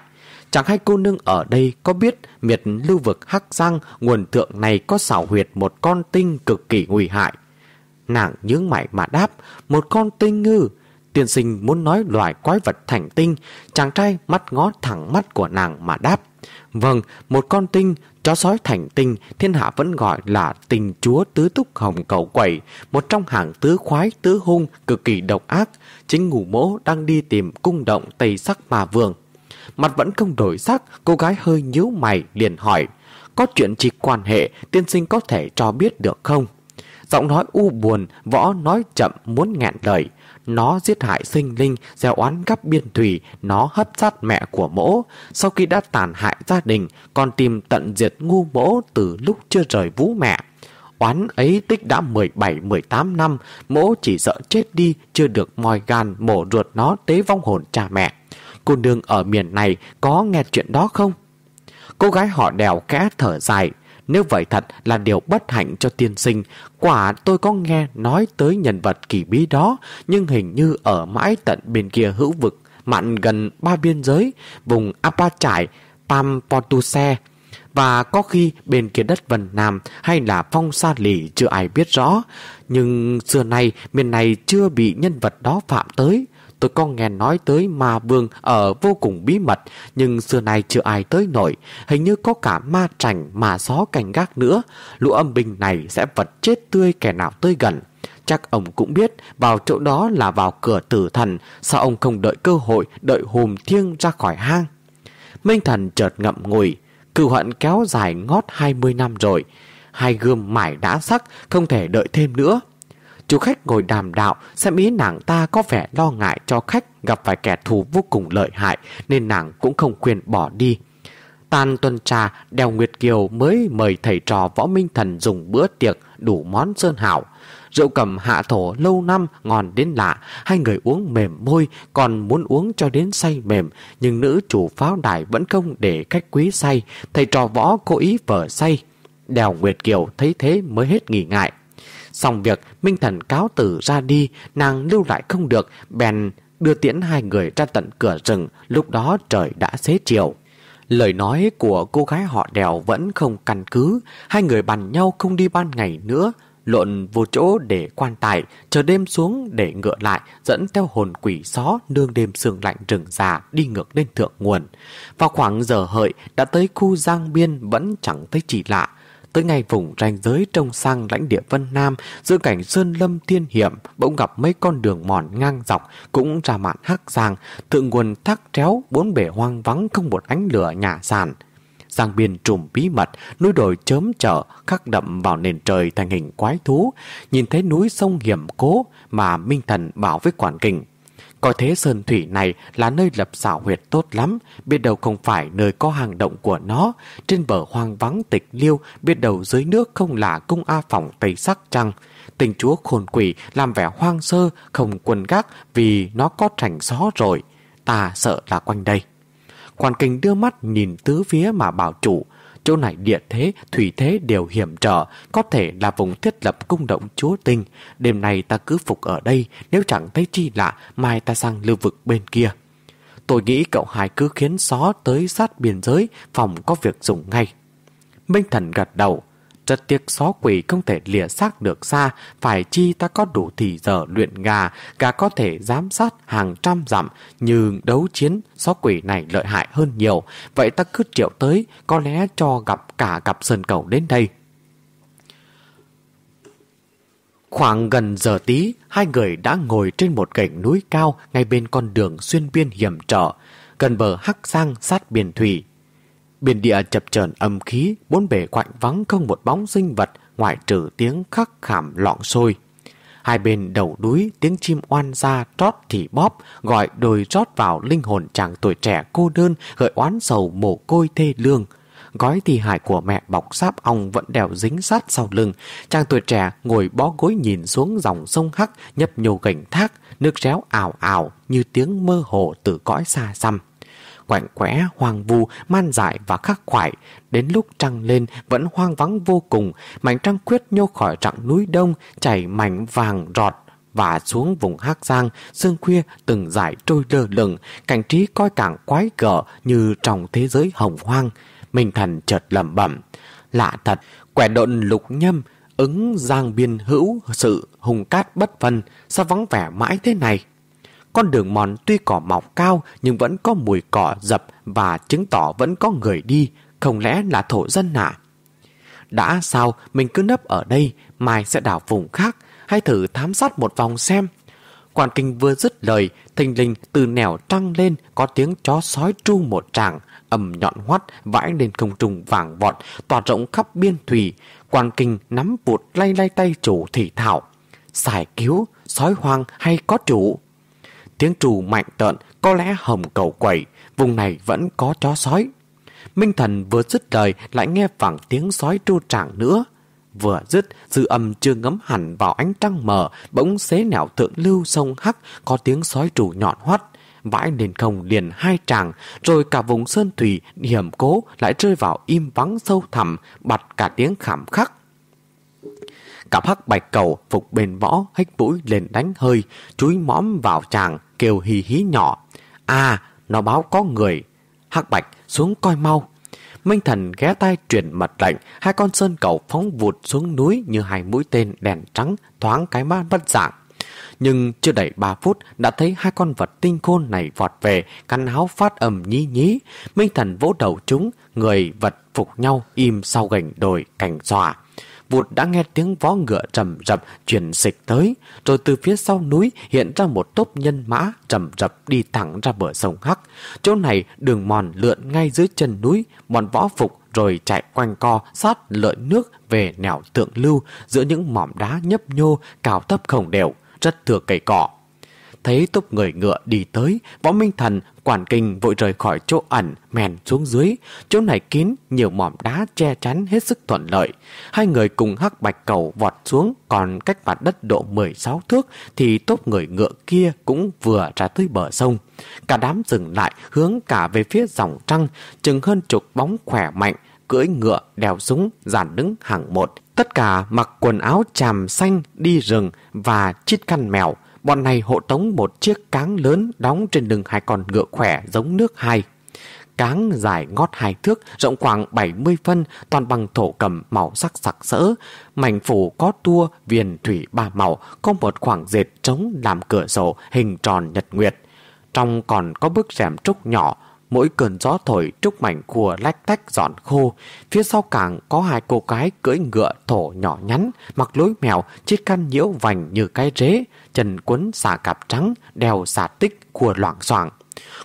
Chẳng hay cô nương ở đây có biết miệt lưu vực Hắc Giang nguồn thượng này có xảo huyệt một con tinh cực kỳ nguy hại. Nàng nhướng mày mà đáp, một con tinh ngư. Tiên sinh muốn nói loài quái vật thành tinh, chàng trai mắt ngó thẳng mắt của nàng mà đáp. Vâng, một con tinh, chó sói thành tinh, thiên hạ vẫn gọi là tình chúa tứ túc hồng cầu quẩy, một trong hàng tứ khoái tứ hung cực kỳ độc ác. Chính ngủ mỗ đang đi tìm cung động tây sắc mà vương. Mặt vẫn không đổi sắc, cô gái hơi nhíu mày liền hỏi. Có chuyện gì quan hệ, tiên sinh có thể cho biết được không? Giọng nói u buồn, võ nói chậm muốn nghẹn lời. Nó giết hại sinh linh, gieo oán gấp biên thủy, nó hấp sát mẹ của mỗ. Sau khi đã tàn hại gia đình, còn tìm tận diệt ngu mỗ từ lúc chưa rời vũ mẹ. Oán ấy tích đã 17-18 năm, mỗ chỉ sợ chết đi, chưa được moi gan mổ ruột nó tế vong hồn cha mẹ. Cô nương ở miền này có nghe chuyện đó không? Cô gái họ đèo kẽ thở dài, nếu vậy thật là điều bất hạnh cho tiên sinh. Quả tôi có nghe nói tới nhân vật kỳ bí đó, nhưng hình như ở mãi tận bên kia hữu vực, mặn gần ba biên giới, vùng Apa Apachai, Pampotuse, và có khi bên kia đất Vân Nam hay là phong sa lì chưa ai biết rõ. Nhưng xưa nay miền này chưa bị nhân vật đó phạm tới. Tôi có nghe nói tới ma vương ở vô cùng bí mật, nhưng xưa nay chưa ai tới nổi. Hình như có cả ma trành, mà gió cành gác nữa. Lũ âm binh này sẽ vật chết tươi kẻ nào tới gần. Chắc ông cũng biết vào chỗ đó là vào cửa tử thần, sao ông không đợi cơ hội, đợi hùm thiêng ra khỏi hang. Minh thần chợt ngậm ngùi, cựu hận kéo dài ngót 20 năm rồi. Hai gươm mải đã sắc, không thể đợi thêm nữa chú khách ngồi đàm đạo xem ý nàng ta có vẻ lo ngại cho khách gặp phải kẻ thù vô cùng lợi hại nên nàng cũng không khuyên bỏ đi. Tàn tuần trà, đèo Nguyệt Kiều mới mời thầy trò võ minh thần dùng bữa tiệc đủ món sơn hảo. Rượu cầm hạ thổ lâu năm ngon đến lạ, hai người uống mềm môi còn muốn uống cho đến say mềm, nhưng nữ chủ pháo đài vẫn không để khách quý say, thầy trò võ cố ý vở say. Đèo Nguyệt Kiều thấy thế mới hết nghỉ ngại. Xong việc, Minh Thần cáo tử ra đi, nàng lưu lại không được, bèn đưa tiễn hai người ra tận cửa rừng, lúc đó trời đã xế chiều. Lời nói của cô gái họ đèo vẫn không căn cứ, hai người bàn nhau không đi ban ngày nữa, lộn vô chỗ để quan tài, chờ đêm xuống để ngựa lại, dẫn theo hồn quỷ xó nương đêm sương lạnh rừng già đi ngược lên thượng nguồn. Vào khoảng giờ hợi đã tới khu giang biên vẫn chẳng thấy chỉ lạ, tới ngay vùng ranh giới trông sang lãnh địa Vân Nam, giữa cảnh sơn lâm thiên hiểm, bỗng gặp mấy con đường mòn ngang dọc, cũng ra mạn hắc giang, thượng nguồn thác tréo, bốn bể hoang vắng không một ánh lửa nhà sàn. Giang biên trùm bí mật, núi đồi chớm trở, khắc đậm vào nền trời thành hình quái thú, nhìn thấy núi sông hiểm cố mà Minh Thần bảo với quản kình. Coi thế sơn thủy này là nơi lập xảo huyệt tốt lắm, biết đâu không phải nơi có hàng động của nó. Trên bờ hoang vắng tịch liêu, biết đâu dưới nước không là cung A phòng Tây Sắc Trăng. Tình chúa khôn quỷ làm vẻ hoang sơ, không quân gác vì nó có trành gió rồi. Ta sợ là quanh đây. Quan kinh đưa mắt nhìn tứ phía mà bảo chủ, Chỗ này địa thế, thủy thế đều hiểm trở, có thể là vùng thiết lập cung động chúa tinh. Đêm nay ta cứ phục ở đây, nếu chẳng thấy chi lạ, mai ta sang lưu vực bên kia. Tôi nghĩ cậu hai cứ khiến xó tới sát biên giới, phòng có việc dùng ngay. Minh thần gật đầu, rất tiếc xó quỷ không thể lìa xác được xa, phải chi ta có đủ thì giờ luyện gà, gà có thể giám sát hàng trăm dặm, nhưng đấu chiến, xó quỷ này lợi hại hơn nhiều, vậy ta cứ triệu tới, có lẽ cho gặp cả cặp sơn cầu đến đây. Khoảng gần giờ tí, hai người đã ngồi trên một gành núi cao ngay bên con đường xuyên biên hiểm trở, gần bờ hắc sang sát biển thủy, Biển địa chập chờn âm khí, bốn bể quạnh vắng không một bóng sinh vật, ngoại trừ tiếng khắc khảm lọng sôi. Hai bên đầu núi, tiếng chim oan ra trót thì bóp, gọi đồi rót vào linh hồn chàng tuổi trẻ cô đơn, gợi oán sầu mồ côi thê lương. Gói thi hài của mẹ bọc sáp ong vẫn đèo dính sát sau lưng. Chàng tuổi trẻ ngồi bó gối nhìn xuống dòng sông Hắc, nhấp nhô gành thác, nước réo ảo ảo như tiếng mơ hồ từ cõi xa xăm quạnh quẽ, hoang vu, man dại và khắc khoải. Đến lúc trăng lên vẫn hoang vắng vô cùng, mảnh trăng khuyết nhô khỏi rặng núi đông, chảy mảnh vàng rọt và xuống vùng hát Giang, sương khuya từng dải trôi lơ lửng, cảnh trí coi càng quái gở như trong thế giới hồng hoang. Minh Thần chợt lẩm bẩm, lạ thật, quẻ độn lục nhâm, ứng giang biên hữu sự hùng cát bất phân, sao vắng vẻ mãi thế này? Con đường mòn tuy cỏ mọc cao nhưng vẫn có mùi cỏ dập và chứng tỏ vẫn có người đi, không lẽ là thổ dân ạ? Đã sao mình cứ nấp ở đây, mai sẽ đảo vùng khác, hay thử thám sát một vòng xem. Quản kinh vừa dứt lời, thình lình từ nẻo trăng lên có tiếng chó sói tru một tràng, ầm nhọn hoắt vãi lên không trung vàng vọt, tỏa rộng khắp biên thủy. Quan kinh nắm vụt lay lay tay chủ thị thảo. xài cứu, sói hoang hay có chủ? Tiếng trù mạnh tợn, có lẽ hầm cầu quẩy, vùng này vẫn có chó sói. Minh thần vừa dứt lời lại nghe vẳng tiếng sói tru trạng nữa. Vừa dứt, dư âm chưa ngấm hẳn vào ánh trăng mờ, bỗng xế nẻo thượng lưu sông Hắc có tiếng sói trù nhọn hoắt. Vãi nền không liền hai tràng, rồi cả vùng sơn thủy hiểm cố lại rơi vào im vắng sâu thẳm, bật cả tiếng khảm khắc. Cặp hắc bạch cầu phục bền võ hách mũi lên đánh hơi, chúi mõm vào chàng, kêu hì hí nhỏ. À, nó báo có người. Hắc bạch xuống coi mau. Minh thần ghé tay truyền mật lệnh, hai con sơn cầu phóng vụt xuống núi như hai mũi tên đèn trắng thoáng cái mắt bất dạng. Nhưng chưa đầy 3 phút đã thấy hai con vật tinh khôn này vọt về, cắn áo phát ầm nhí nhí. Minh thần vỗ đầu chúng, người vật phục nhau im sau gành đồi cảnh dọa. Vụt đã nghe tiếng vó ngựa trầm rập chuyển dịch tới, rồi từ phía sau núi hiện ra một tốp nhân mã trầm rập đi thẳng ra bờ sông Hắc. Chỗ này đường mòn lượn ngay dưới chân núi, bọn võ phục rồi chạy quanh co sát lợi nước về nẻo tượng lưu giữa những mỏm đá nhấp nhô cao thấp không đều, rất thừa cây cỏ. Thấy túc người ngựa đi tới, võ minh thần, quản kinh vội rời khỏi chỗ ẩn, mèn xuống dưới. Chỗ này kín, nhiều mỏm đá che chắn hết sức thuận lợi. Hai người cùng hắc bạch cầu vọt xuống, còn cách mặt đất độ 16 thước, thì túc người ngựa kia cũng vừa ra tới bờ sông. Cả đám dừng lại, hướng cả về phía dòng trăng, chừng hơn chục bóng khỏe mạnh, cưỡi ngựa, đèo súng, giản đứng hàng một. Tất cả mặc quần áo tràm xanh, đi rừng và chít căn mèo, Bọn này hộ tống một chiếc cáng lớn đóng trên đường hai con ngựa khỏe giống nước hai. Cáng dài ngót hai thước, rộng khoảng 70 phân, toàn bằng thổ cầm màu sắc sặc sỡ. Mảnh phủ có tua, viền thủy ba màu, có một khoảng dệt trống làm cửa sổ hình tròn nhật nguyệt. Trong còn có bức rèm trúc nhỏ, mỗi cơn gió thổi trúc mảnh khua lách tách dọn khô. Phía sau cảng có hai cô gái cưỡi ngựa thổ nhỏ nhắn, mặc lối mèo, chiếc căn nhiễu vành như cái rế, chân quấn xà cạp trắng, đeo xà tích khua loạn soạn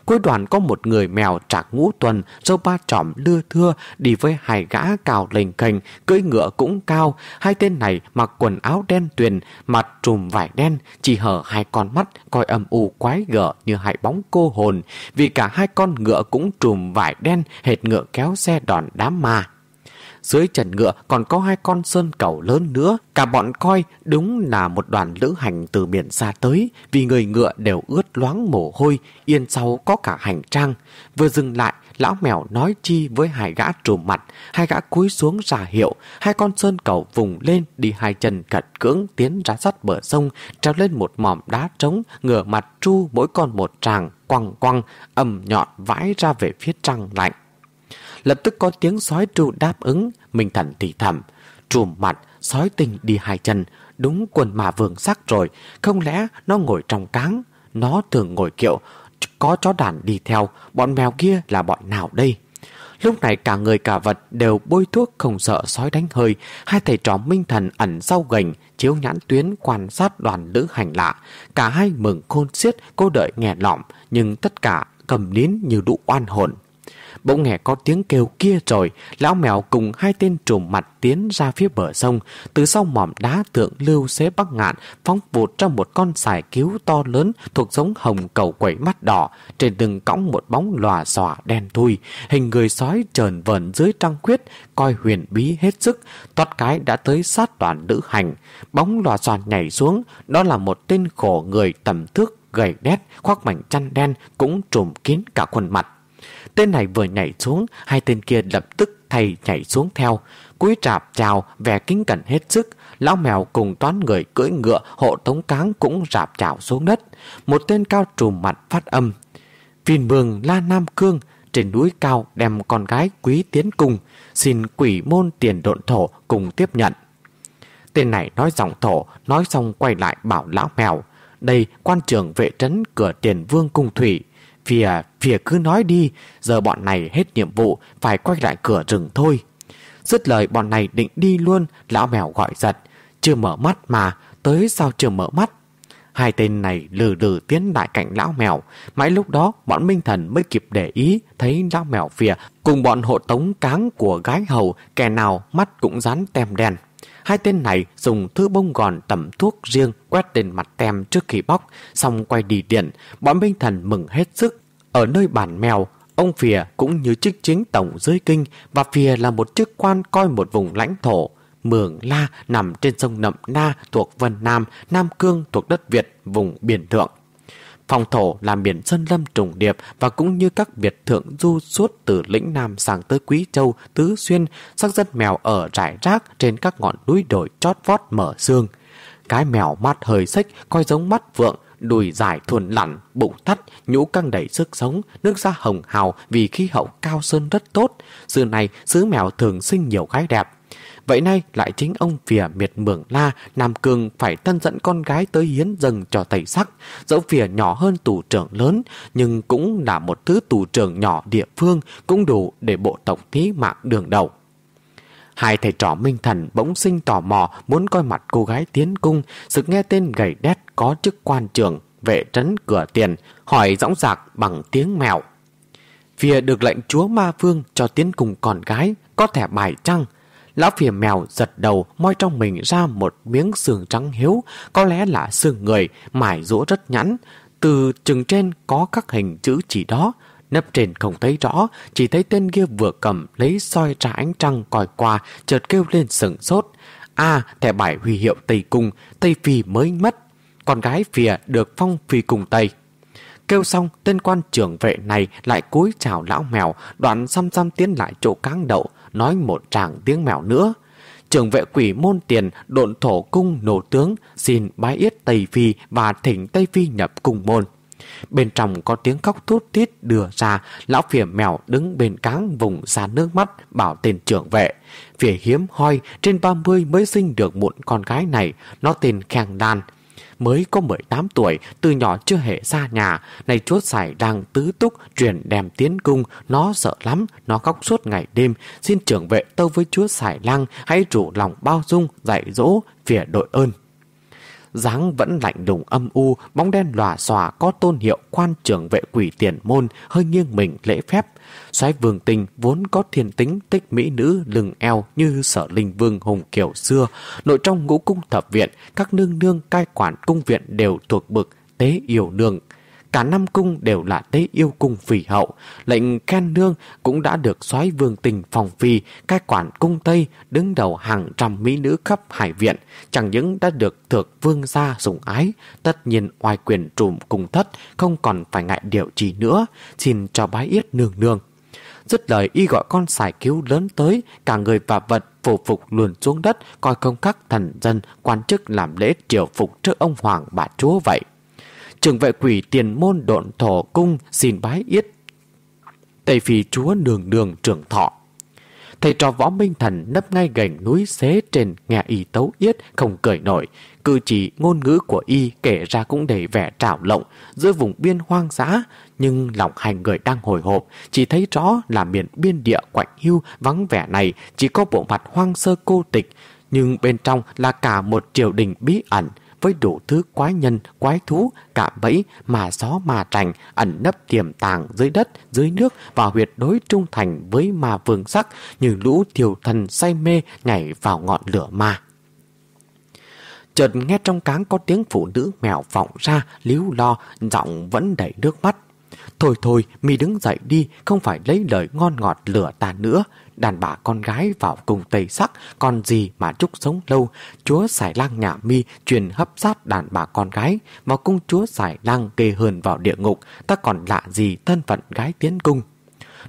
Cuối đoàn có một người mèo trạc ngũ tuần, dâu ba trọm lưa thưa, đi với hai gã cào lềnh kềnh, cưỡi ngựa cũng cao. Hai tên này mặc quần áo đen tuyền, mặt trùm vải đen, chỉ hở hai con mắt, coi âm u quái gở như hai bóng cô hồn. Vì cả hai con ngựa cũng trùm vải đen, hệt ngựa kéo xe đòn đám ma. Dưới trần ngựa còn có hai con sơn cầu lớn nữa. Cả bọn coi đúng là một đoàn lữ hành từ biển xa tới vì người ngựa đều ướt loáng mồ hôi, yên sau có cả hành trang. Vừa dừng lại, lão mèo nói chi với hai gã trùm mặt, hai gã cúi xuống ra hiệu, hai con sơn cầu vùng lên đi hai chân cật cưỡng tiến ra sắt bờ sông, treo lên một mỏm đá trống, ngửa mặt tru mỗi con một tràng, quăng quăng, ầm nhọn vãi ra về phía trăng lạnh. Lập tức có tiếng sói trù đáp ứng Minh thần thì thầm Trùm mặt, sói tinh đi hai chân Đúng quần mà vương sắc rồi Không lẽ nó ngồi trong cáng Nó thường ngồi kiệu Có chó đàn đi theo Bọn mèo kia là bọn nào đây Lúc này cả người cả vật đều bôi thuốc không sợ sói đánh hơi. Hai thầy trò minh thần ẩn sau gành, chiếu nhãn tuyến quan sát đoàn lữ hành lạ. Cả hai mừng khôn xiết, cô đợi nghe lọm, nhưng tất cả cầm nín như đụ oan hồn. Bỗng nghe có tiếng kêu kia rồi, Lão mèo cùng hai tên trùm mặt tiến ra phía bờ sông. Từ sau mỏm đá tượng lưu xế bắc ngạn, Phóng vụt trong một con sải cứu to lớn Thuộc giống hồng cầu quẩy mắt đỏ. Trên đường cõng một bóng lòa xòa đen thui, Hình người sói trờn vờn dưới trăng khuyết, Coi huyền bí hết sức. Toát cái đã tới sát đoàn nữ hành. Bóng lòa xòa nhảy xuống, Đó là một tên khổ người tầm thước gầy đét, khoác mảnh chăn đen, cũng trùm kín cả khuôn mặt. Tên này vừa nhảy xuống, hai tên kia lập tức thầy nhảy xuống theo, cúi trạp chào vẻ kính cẩn hết sức, lão mèo cùng toán người cưỡi ngựa hộ tống cáng cũng rạp chào xuống đất. Một tên cao trùm mặt phát âm. phiền mường La Nam Cương trên núi cao đem con gái quý tiến cùng, xin quỷ môn tiền độn thổ cùng tiếp nhận. Tên này nói giọng thổ, nói xong quay lại bảo lão mèo. Đây quan trường vệ trấn cửa tiền vương cung thủy. Phía, phía cứ nói đi, giờ bọn này hết nhiệm vụ, phải quay lại cửa rừng thôi. Dứt lời bọn này định đi luôn, lão mèo gọi giật. Chưa mở mắt mà, tới sao chưa mở mắt? Hai tên này lừ lừ tiến lại cạnh lão mèo. Mãi lúc đó bọn Minh Thần mới kịp để ý thấy lão mèo phìa cùng bọn hộ tống cáng của gái hầu kẻ nào mắt cũng dán tem đen. Hai tên này dùng thứ bông gòn tẩm thuốc riêng quét lên mặt tem trước khi bóc, xong quay đi điện. Bọn Minh Thần mừng hết sức. Ở nơi bản mèo, ông Phìa cũng như chức chính tổng dưới kinh và Phìa là một chức quan coi một vùng lãnh thổ. Mường La nằm trên sông Nậm Na thuộc Vân Nam, Nam Cương thuộc đất Việt, vùng biển thượng. Phòng thổ làm biển Sơn Lâm trùng điệp và cũng như các biệt thượng du suốt từ lĩnh Nam sang tới Quý Châu, Tứ Xuyên, sắc dân mèo ở rải rác trên các ngọn núi đồi chót vót mở xương. Cái mèo mắt hơi xích, coi giống mắt vượng, đùi dài thuần lặn, bụng thắt, nhũ căng đầy sức sống, nước da hồng hào vì khí hậu cao sơn rất tốt. Xưa này, xứ mèo thường sinh nhiều gái đẹp. Vậy nay lại chính ông phìa miệt mường la Nam Cương phải thân dẫn con gái tới hiến dâng cho thầy sắc Dẫu phìa nhỏ hơn tù trưởng lớn Nhưng cũng là một thứ tù trưởng nhỏ địa phương Cũng đủ để bộ tộc thí mạng đường đầu Hai thầy trò minh thần bỗng sinh tò mò muốn coi mặt cô gái tiến cung, sự nghe tên gầy đét có chức quan trưởng, vệ trấn cửa tiền, hỏi dõng dạc bằng tiếng mèo. Phía được lệnh chúa ma vương cho tiến cung con gái, có thẻ bài trăng, Lão phìa mèo giật đầu moi trong mình ra một miếng xương trắng hiếu, có lẽ là xương người, mải rũa rất nhẵn. Từ chừng trên có các hình chữ chỉ đó, nấp trên không thấy rõ, chỉ thấy tên kia vừa cầm lấy soi ra ánh trăng coi qua, chợt kêu lên sừng sốt. À, thẻ bài huy hiệu Tây Cung, Tây Phi mới mất. Con gái phìa được phong phi cùng Tây. Kêu xong, tên quan trưởng vệ này lại cúi chào lão mèo, đoạn xăm xăm tiến lại chỗ cáng đậu, nói một tràng tiếng mèo nữa. Trưởng vệ quỷ môn tiền độn thổ cung nổ tướng xin bái yết Tây Phi và thỉnh Tây Phi nhập cung môn. Bên trong có tiếng khóc thút thít đưa ra, lão phỉa mèo đứng bên cáng vùng ra nước mắt bảo tên trưởng vệ. Phỉa hiếm hoi, trên 30 mới sinh được một con gái này, nó tên Khang Đan mới có 18 tuổi, từ nhỏ chưa hề ra nhà. nay chúa xài đang tứ túc, truyền đem tiến cung, nó sợ lắm, nó khóc suốt ngày đêm. Xin trưởng vệ tâu với chúa xài lăng hãy rủ lòng bao dung, dạy dỗ, phỉa đội ơn dáng vẫn lạnh đùng âm u, bóng đen lòa xòa có tôn hiệu quan trưởng vệ quỷ tiền môn, hơi nghiêng mình lễ phép. Soái vương tình vốn có thiên tính tích mỹ nữ lừng eo như sở linh vương hùng kiểu xưa. Nội trong ngũ cung thập viện, các nương nương cai quản cung viện đều thuộc bực tế yêu nương. Cả năm cung đều là tế yêu cung phỉ hậu. Lệnh khen nương cũng đã được soái vương tình phòng phi, cai quản cung Tây, đứng đầu hàng trăm mỹ nữ khắp hải viện. Chẳng những đã được thược vương gia sủng ái, tất nhiên oai quyền trùm cung thất, không còn phải ngại điều gì nữa. Xin cho bái yết nương nương. Dứt lời y gọi con xài cứu lớn tới, cả người và vật phổ phục luồn xuống đất, coi công các thần dân, quan chức làm lễ triều phục trước ông hoàng bà chúa vậy trường vệ quỷ tiền môn độn thổ cung xin bái yết. Tây phi chúa đường đường trưởng thọ. Thầy trò võ minh thần nấp ngay gành núi xế trên nghe y tấu yết không cười nổi. Cư chỉ ngôn ngữ của y kể ra cũng đầy vẻ trảo lộng giữa vùng biên hoang dã. Nhưng lòng hai người đang hồi hộp, chỉ thấy rõ là miền biên địa quạnh hưu vắng vẻ này chỉ có bộ mặt hoang sơ cô tịch. Nhưng bên trong là cả một triều đình bí ẩn, với đủ thứ quái nhân, quái thú, cạm bẫy, mà gió mà trành, ẩn nấp tiềm tàng dưới đất, dưới nước và huyệt đối trung thành với ma vương sắc như lũ thiều thần say mê nhảy vào ngọn lửa ma. Chợt nghe trong cáng có tiếng phụ nữ mèo vọng ra, líu lo, giọng vẫn đầy nước mắt. Thôi thôi, mi đứng dậy đi, không phải lấy lời ngon ngọt lửa ta nữa. Đàn bà con gái vào cùng tây sắc, còn gì mà chúc sống lâu. Chúa xài lang nhà mi truyền hấp sát đàn bà con gái, mà cung chúa xài lang kê hơn vào địa ngục, ta còn lạ gì thân phận gái tiến cung.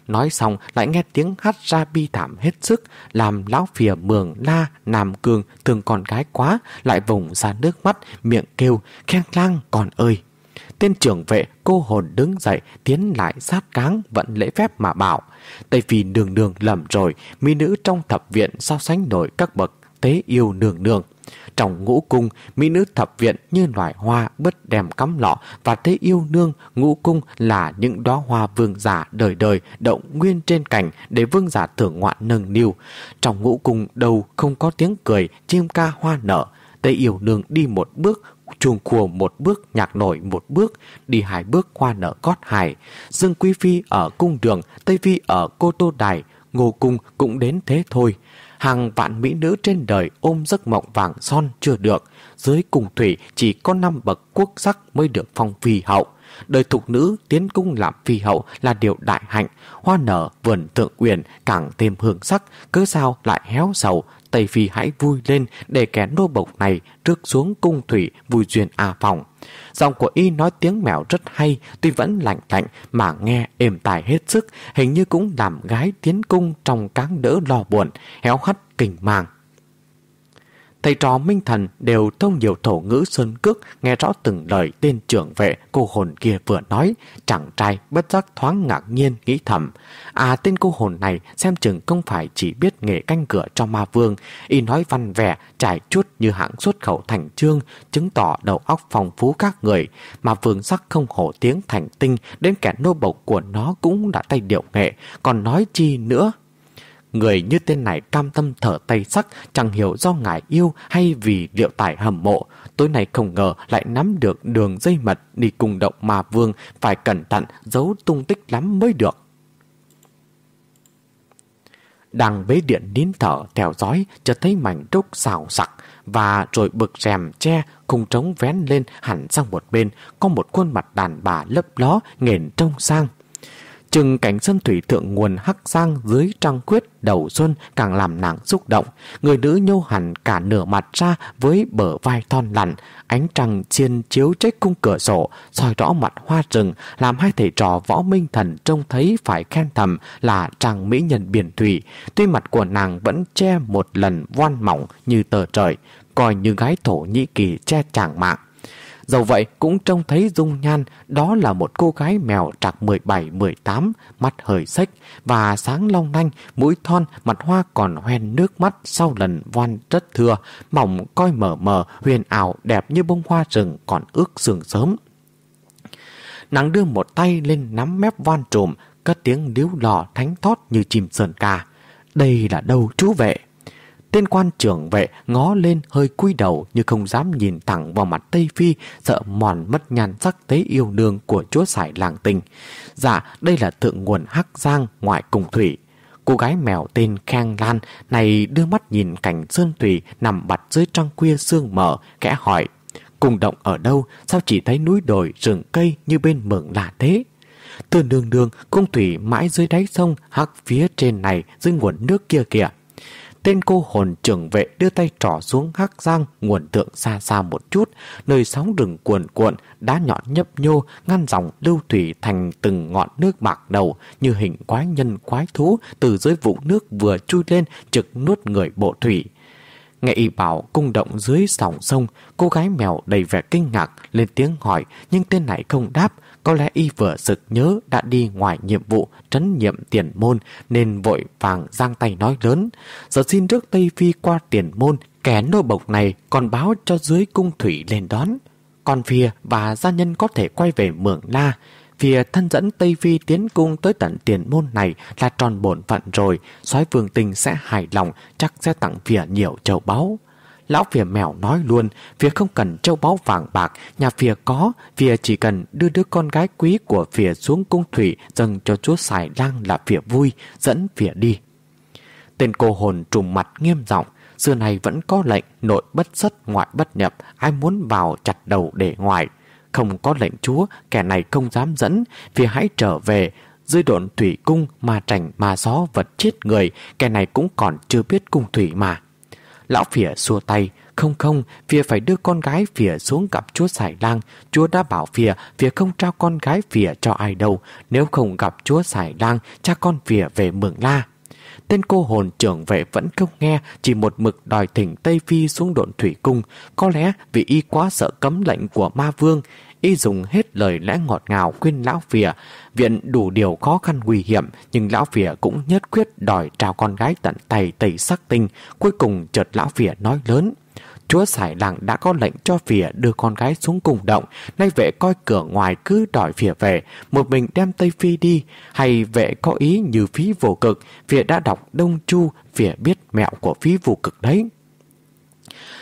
Nói xong lại nghe tiếng hát ra bi thảm hết sức, làm lão phìa mường la, nam cường, thường con gái quá, lại vùng ra nước mắt, miệng kêu, khen lang còn ơi. Tên trưởng vệ cô hồn đứng dậy tiến lại sát cáng vẫn lễ phép mà bảo Tây Phi nương nương lầm rồi Mỹ nữ trong thập viện so sánh nổi các bậc tế yêu nương nương trong ngũ cung, mỹ nữ thập viện như loài hoa bất đem cắm lọ và thế yêu nương, ngũ cung là những đóa hoa vương giả đời đời động nguyên trên cảnh để vương giả thưởng ngoạn nâng niu. Trong ngũ cung đâu không có tiếng cười, chim ca hoa nở. Tây yêu nương đi một bước, chuồng cua một bước, nhạc nổi một bước, đi hai bước hoa nở cót hài. Dương Quý Phi ở cung đường, Tây Phi ở cô tô đài, ngô cung cũng đến thế thôi hàng vạn mỹ nữ trên đời ôm giấc mộng vàng son chưa được, dưới cùng thủy chỉ có năm bậc quốc sắc mới được phong phi hậu. Đời thục nữ tiến cung làm phi hậu là điều đại hạnh, hoa nở vườn thượng uyển càng thêm hương sắc, cứ sao lại héo sầu, Tây Phi hãy vui lên để kẻ nô bộc này rước xuống cung thủy vui duyên a phòng. Giọng của y nói tiếng mèo rất hay, tuy vẫn lạnh lạnh mà nghe êm tài hết sức, hình như cũng làm gái tiến cung trong cáng đỡ lo buồn, héo hắt kinh màng. Thầy trò Minh Thần đều thông nhiều thổ ngữ sơn cước, nghe rõ từng lời tên trưởng vệ cô hồn kia vừa nói. Chẳng trai bất giác thoáng ngạc nhiên nghĩ thầm. À tên cô hồn này xem chừng không phải chỉ biết nghề canh cửa cho ma vương. Y nói văn vẻ, trải chút như hãng xuất khẩu thành trương, chứng tỏ đầu óc phong phú các người. Mà vương sắc không hổ tiếng thành tinh, đến kẻ nô bộc của nó cũng đã tay điệu nghệ, còn nói chi nữa. Người như tên này cam tâm thở tay sắc, chẳng hiểu do ngài yêu hay vì liệu tài hầm mộ. Tối nay không ngờ lại nắm được đường dây mật đi cùng động mà vương, phải cẩn thận, giấu tung tích lắm mới được. Đang bế điện nín thở theo dõi cho thấy mảnh trúc xào sặc và rồi bực rèm che, khung trống vén lên hẳn sang một bên có một khuôn mặt đàn bà lấp ló, nghền trông sang. Chừng cảnh sân thủy thượng nguồn hắc sang dưới trăng quyết đầu xuân càng làm nàng xúc động. Người nữ nhô hẳn cả nửa mặt ra với bờ vai thon lặn. Ánh trăng chiên chiếu trách cung cửa sổ, soi rõ mặt hoa rừng, làm hai thầy trò võ minh thần trông thấy phải khen thầm là trang mỹ nhân biển thủy. Tuy mặt của nàng vẫn che một lần voan mỏng như tờ trời, coi như gái thổ nhĩ kỳ che chàng mạng. Dẫu vậy cũng trông thấy dung nhan đó là một cô gái mèo trạc 17-18, mắt hơi sách và sáng long lanh, mũi thon, mặt hoa còn hoen nước mắt sau lần voan rất thưa, mỏng coi mờ mờ, huyền ảo đẹp như bông hoa rừng còn ước sương sớm. Nàng đưa một tay lên nắm mép voan trùm, cất tiếng điếu lò thánh thót như chim sơn ca. Đây là đâu chú vệ? Tên quan trưởng vệ ngó lên hơi cúi đầu như không dám nhìn thẳng vào mặt Tây Phi, sợ mòn mất nhan sắc tế yêu đương của chúa sải làng tình. Dạ, đây là thượng nguồn Hắc Giang ngoại cùng thủy. Cô gái mèo tên Khang Lan này đưa mắt nhìn cảnh sơn thủy nằm bặt dưới trăng khuya sương mở, kẽ hỏi. Cùng động ở đâu, sao chỉ thấy núi đồi, rừng cây như bên mường là thế? Từ đường đường, cung thủy mãi dưới đáy sông, hắc phía trên này, dưới nguồn nước kia kìa. Tên cô hồn trưởng vệ đưa tay trỏ xuống hắc giang nguồn tượng xa xa một chút, nơi sóng rừng cuồn cuộn, đá nhọn nhấp nhô, ngăn dòng lưu thủy thành từng ngọn nước bạc đầu như hình quái nhân quái thú từ dưới vũng nước vừa chui lên trực nuốt người bộ thủy. Nghe y bảo cung động dưới sòng sông, cô gái mèo đầy vẻ kinh ngạc lên tiếng hỏi nhưng tên này không đáp, có lẽ y vừa sực nhớ đã đi ngoài nhiệm vụ trấn nhiệm tiền môn nên vội vàng giang tay nói lớn. Giờ xin rước Tây Phi qua tiền môn, kẻ nô bộc này còn báo cho dưới cung thủy lên đón. Còn phía và gia nhân có thể quay về mường la. Phía thân dẫn Tây Phi tiến cung tới tận tiền môn này là tròn bổn phận rồi, soái vương tình sẽ hài lòng, chắc sẽ tặng phía nhiều châu báu. Lão phìa mèo nói luôn, phìa không cần châu báu vàng bạc, nhà phìa có, phìa chỉ cần đưa đứa con gái quý của phìa xuống cung thủy dâng cho chúa xài lang là phìa vui, dẫn phìa đi. Tên cô hồn trùm mặt nghiêm giọng xưa này vẫn có lệnh nội bất xuất ngoại bất nhập, ai muốn vào chặt đầu để ngoài. Không có lệnh chúa, kẻ này không dám dẫn, phìa hãy trở về, dưới độn thủy cung mà trành mà gió vật chết người, kẻ này cũng còn chưa biết cung thủy mà. Lão phỉa xua tay. Không không Phỉa phải đưa con gái phỉa xuống gặp chúa Sải Lang. Chúa đã bảo phỉa Phỉa không trao con gái phỉa cho ai đâu. Nếu không gặp chúa Sải Lang, Cha con phỉa về mường la. Tên cô hồn trưởng vệ vẫn không nghe, Chỉ một mực đòi thỉnh Tây Phi xuống độn thủy cung. Có lẽ vì y quá sợ cấm lệnh của ma vương Y dùng hết lời lẽ ngọt ngào khuyên lão phìa, Viện đủ điều khó khăn nguy hiểm, Nhưng lão phìa cũng nhất quyết đòi trao con gái tận tay tẩy sắc tinh. Cuối cùng chợt lão phìa nói lớn, Chúa Sải Làng đã có lệnh cho phìa đưa con gái xuống cùng động. Nay vệ coi cửa ngoài cứ đòi phìa về, Một mình đem Tây Phi đi. Hay vệ có ý như phí vô cực, Phìa đã đọc Đông Chu, Phìa biết mẹo của phí vô cực đấy.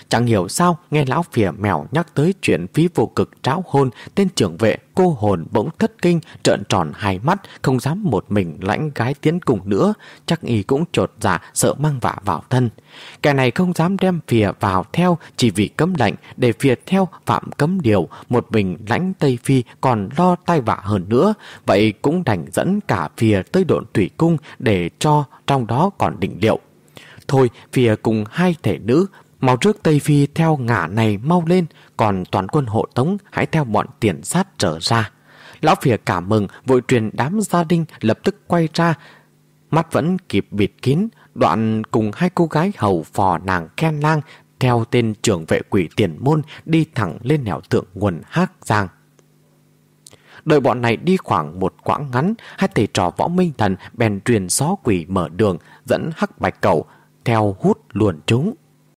Chẳng hiểu sao nghe lão phìa mèo nhắc tới chuyện phí vô cực tráo hôn tên trưởng vệ cô hồn bỗng thất kinh trợn tròn hai mắt không dám một mình lãnh gái tiến cùng nữa. Chắc y cũng trột dạ sợ mang vạ vào thân. Kẻ này không dám đem phìa vào theo chỉ vì cấm lệnh để phìa theo phạm cấm điều. Một mình lãnh Tây Phi còn lo tai vạ hơn nữa. Vậy cũng đành dẫn cả phìa tới độn thủy cung để cho trong đó còn định liệu Thôi, phìa cùng hai thể nữ Mau trước Tây Phi theo ngả này mau lên, còn toàn quân hộ tống hãy theo bọn tiền sát trở ra. Lão phìa cảm mừng, vội truyền đám gia đình lập tức quay ra. Mắt vẫn kịp bịt kín, đoạn cùng hai cô gái hầu phò nàng khen lang theo tên trưởng vệ quỷ tiền môn đi thẳng lên nẻo tượng nguồn hát giang. Đợi bọn này đi khoảng một quãng ngắn, hai thầy trò võ minh thần bèn truyền gió quỷ mở đường dẫn hắc bạch cầu theo hút luồn chúng.